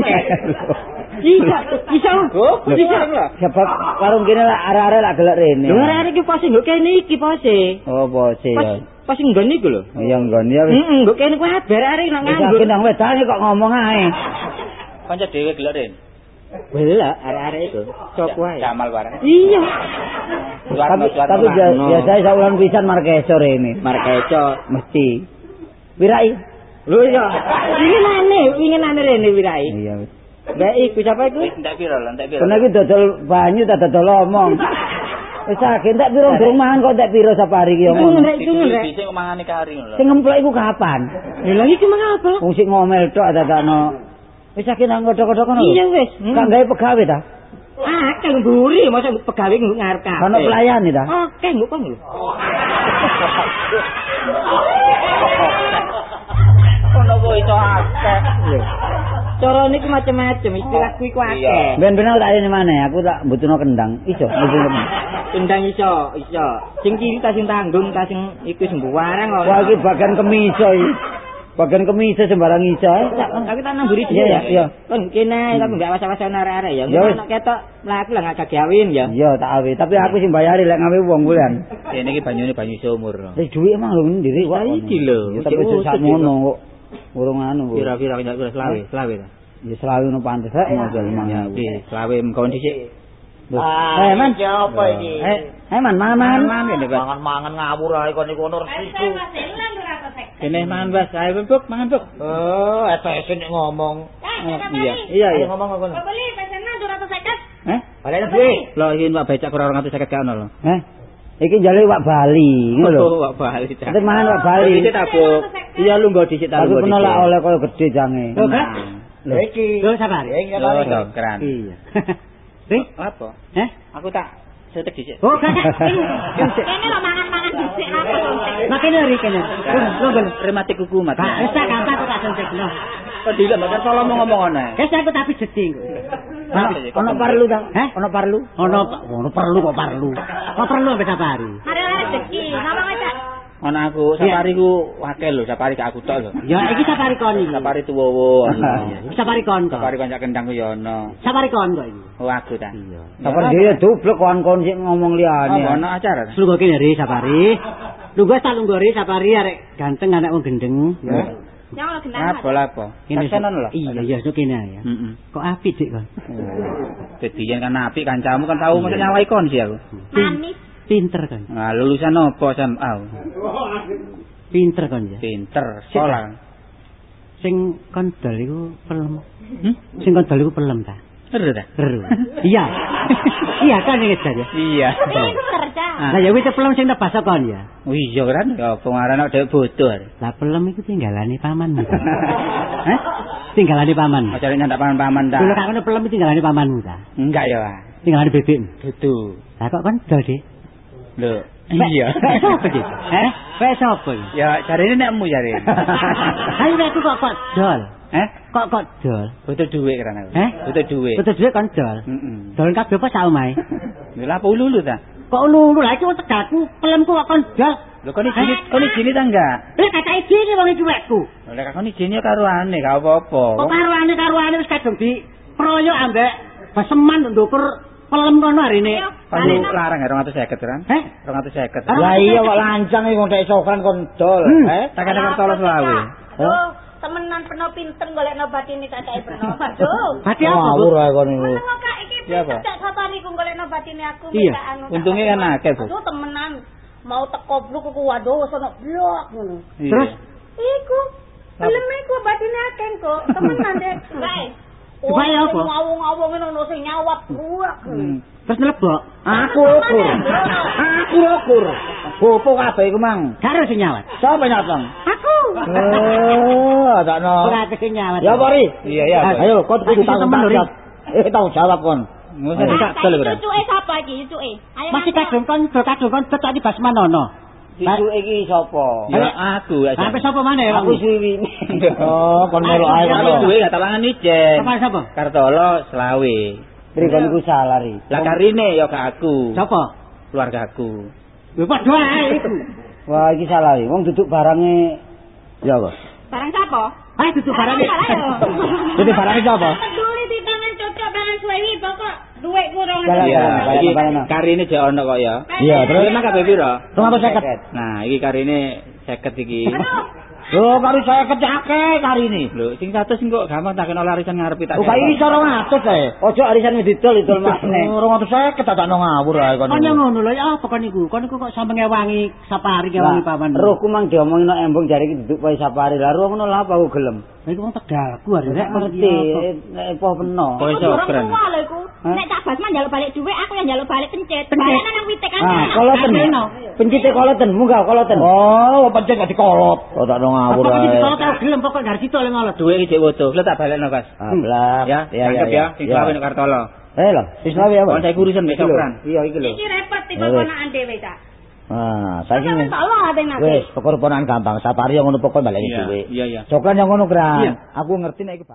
Iso, iso. Oh, Iso lah. Sebab warung kene lak arek-arek lak gelek rene. Lho arek iki pasti nggo kene iki pasti. Oh, bose Pas ya. pas nggon niku lho. Ya nggon ya wis. Heeh, nggo kene kuwi arek nak Wis nganggur. aku nang wedane kok ngomong ae. Kanca dhewe gelerin. Wela arek-arek itu. Cok wae. Jamal barang. Iya. Tapi tapi biasa saulan pisan markeso rene. Markeco. Mesti. Wirai. Lho iya. Winginane, winginane rene wirai. Iya. Mbak iku siapa iku? Ndak piro lho, ndak piro. Kena iki dodol banyu ta dodol omong. [LAUGHS] Wis saged entek piro durung mangan kok entek piro sapari iki ngono. ngrek itu ngrek. Dhisik kok mangane kari lho. Sing ngemplok iku kapan? Lha lagi ki mengapa? Wong sing ngomel tok dadakno. Wis saged nang kodhok-kodhok ngono. Iya wis. Gak gawe pegawe ta? Ah, kan mburi masa pegawe nggo ngarep kabeh. Ono pelayan ta? Oke, nggo kon lho. [LAUGHS] Ono kok iso akeh. Cara niku macam-macam, istilah kuwi ku akeh. Iya. Ben-ben aku tak ini mana aku tak mbutuhno kendang. Iso. Tendang iso, iso. Sing kiri ta sing tanggung ta sing iku sembarang kok. Wah iki bagian kemiso iki. Bagian kemiso sembarang iso. eh. Aku tak nang mburi Iya, dhewe ya. iya. Kon kene tapi gak was-was arek-arek ya. Ya, wis. Nek ketok mlaku lah gak gawin ya. Iya tak awe, tapi aku sing bayari lek ngawe wong kuwi kan. Kene iki banyune banyu sumur. Wis dhuwit emang lho ndiri kok. Iki lho, Tapi sak usut ngono kok. Urung anu kok. Kira-kira kaya kira selawe, selawe ta. Ya selawe ngono pantes rek ngono emang. Ya, iki selawe mengkon dhisik. Eh, Man. Apa iki? Eh, eh Man, mangan. Mangan. Mangan-mangan ngawur ae kon iku ono resiku. Kene mangan, Bas. Ayo buk, mangan buk. Oh, esuk nek ngomong. Iya, iya, iya. Ngomong ngono. Eh? Balene duwe. Lho, iki Pak becak kurang 250 gak ono lho. Eh. Iki jale wak Bali, ngono lho. Oh, Pak Bali. Tapi mangan wak Bali. Dhisik ta, Bu. Iya, lu nggo dhisik ta Tapi penolak oleh koyo gede jange. Lho, Kak. Lho iki. Lho, sabar. Ya, iki Lho, apa? dokteran. Iya. [LAUGHS] Ring. Apa? Eh? Aku tak setek dhisik. Oh, Kak. Kene lho mangan-mangan dhisik apa kontek. Makene ri kene. Lho, lho. rematik kuku mat. Wis tak gampang kok tak sentekno. Kok dilem kan salah mau ngomong ana. Wis aku tapi jeding. Ono ono parlu ta? Heh? Ono parlu? Ono ono perlu kok perlu. Kok perlu sampe sapari. Ana aku safari ku wakil lho, safari gak aku tok lho. Ya iki sapari kon iki. Safari tuwowo. [LAUGHS] Iki sapari kon. Safari kancak kendang ku ya ana. Sapari kon kok iki. Oh aku ta. Iya. Sabar dhewe dublek kon-kon sing ngomong liyane. Apa ana acara? Lungguh kene ri sapari. Lungguh tak lungguh ri sapari arek ganteng anak wong gendeng. Apa lah apa? Kene Kasenan lho. Iya, iya sok kene ya. Heeh. Kok apik dik kon. Kedian kan apik kancamu kan tahu mesti nyalai kon sih aku. Manis. Pinter kon. Nah, lulusan apa sam? Au. Pinter kon ya. Pinter, sekolah. Sing kondol iku pelem. Hmm? Sing kondol iku pelem ta? Bener ta? Beru. Iya. [LAUGHS] iya kan ngejar ya. Iya. Lah ya wis pelem sing nebas kon ya. Oh iya kan, ya pengaran dhek bodoh. Lah pelem iku tinggalane pamanmu. [LAUGHS] Hah? Tinggalane paman. Aja nyandak paman-paman ta. Dulu kak kono pelem iki tinggalane pamanmu ta. Enggak ya. Pak. Tinggalane bebek. Dudu. Lah kok kondol dik? Lho, iya. Iki? Heh? Kayak sapa iki? Ya, jarine nekmu jarine. [LAUGHS] Ayo aku kok kok dol. Eh? Kok kok dol? Butuh duit kan aku. Eh? Butuh duit. Betul duwe kon dol. Heeh. Dol kabeh apa sak omahe? [LAUGHS] Lha apa ululu ta? Kok lulu lah iki wong tegaku, pelemku kok kon dol. Lho kon izini, kon izini ta enggak? Lah kata iki wong iki wekku. Lha kon izini karo ane, gak apa-apa. Kok karuane karuane wis kadung di proyok ambek baseman ndukur pelem kono arine. Kamu larang ya 250 kan? Heh? 250. Lah iya kok lancang iki wong tek sokran kon dol. Hmm. Eh? Tak kertolos selawe. Oh, temenan peno pinter golekno batine kakake peno. Aduh. Hati apa? Ngawur ae kon iku. Meneng kak iki Ya, Pak. tak sapari ku golekno batine aku Iya. minta anu. Untungnya kan akeh, Bu. Aduh temenan mau teko bluk ku waduh sono blok ngono. Terus Iku film iku batine akeh kok. Temenan deh. [LAUGHS] Bae. Bae apa? Ngawung-ngawung ngono sing nyawat buak. terus mlebok. Aku ukur. Aku ukur. Gopo kabeh iku mang. Karo sing nyawat. Sapa nyatong? Aku. Oh, adakno. Ora sing nyawat. Ya apa? Iya, iya. Ayo, kau kudu tanggung jawab. Eh, tanggung jawab kon. Ngusah ditakdol ora. Cucuke sapa iki? Cucuke. Ayo. Masih kadung kon kadung kon tetep di basmanono. Cucu iki sapa? Ya aku. Sampai sapa maneh Aku siwi. [LAUGHS] Oh, kon melu ae Aku duwe gak talangan ijen. Sapa sapa? Kartolo selawe. Pri kon iku salah ri. Lah karine ya gak aku. Sapa? Keluarga aku. Lho padha ae iku. Wah iki salah ri. Wong duduk barange ya apa? Barang sapa? Ah duduk barang iki. Jadi barangnya sapa? Tangan suwi pokok duit kurang Jalan, Iya, iki jalan. karine jek ono kok ya. Iya, terus emang kabeh piro? 250. Nah, iki karine 50 iki. Loh, karo saya kecake kari ini. Lho, sing 100 sing kok gampang tak kena larisan ngarepi tak. Kok iso 200 ae. Ojo arisan didol idol maneh. Oh, 250 tak tak ngawur ae kon. Kon yang ngono lho ya apa kon iku? Kon iku kok sampe ngewangi sapari ngewangi paman. Rohku mang diomongin no embung jari iki duduk wae sapari. Lah roh ngono lha apa aku gelem. Lah iku wong tegalku arek rek Ngerti, nek apa peno. Kok iso keren. lho. Nek tak basman njaluk balik dhuwit, aku yang njaluk balik pencet. Pencet. Balik nang witik kan. Ah, koloten. Pencite koloten, munggah koloten. Oh, pencet gak dikolot. Oh, tak nang ngawur ae. iki kalau tau gelem pokok gak situ oleh ngolot. Duwe iki cek woto. Lo tak balekno, Kas. Ablah. Ya, cakep ya. Sing gawe nek Kartolo. Eh lho, wis gawe apa? Kon saiki urusan mek lho. sopran. Iya, iki lho. Iki repot iki Ya, wis. ponakan dhewe ta. Ah, saiki tak ate nate. wis pokoke ponakan gampang. Sapari yang ngono pokoke baleni Iya, dhewe. iya, iya. Coklan yang ngono, Gran. Iya. Aku ngerti nek iku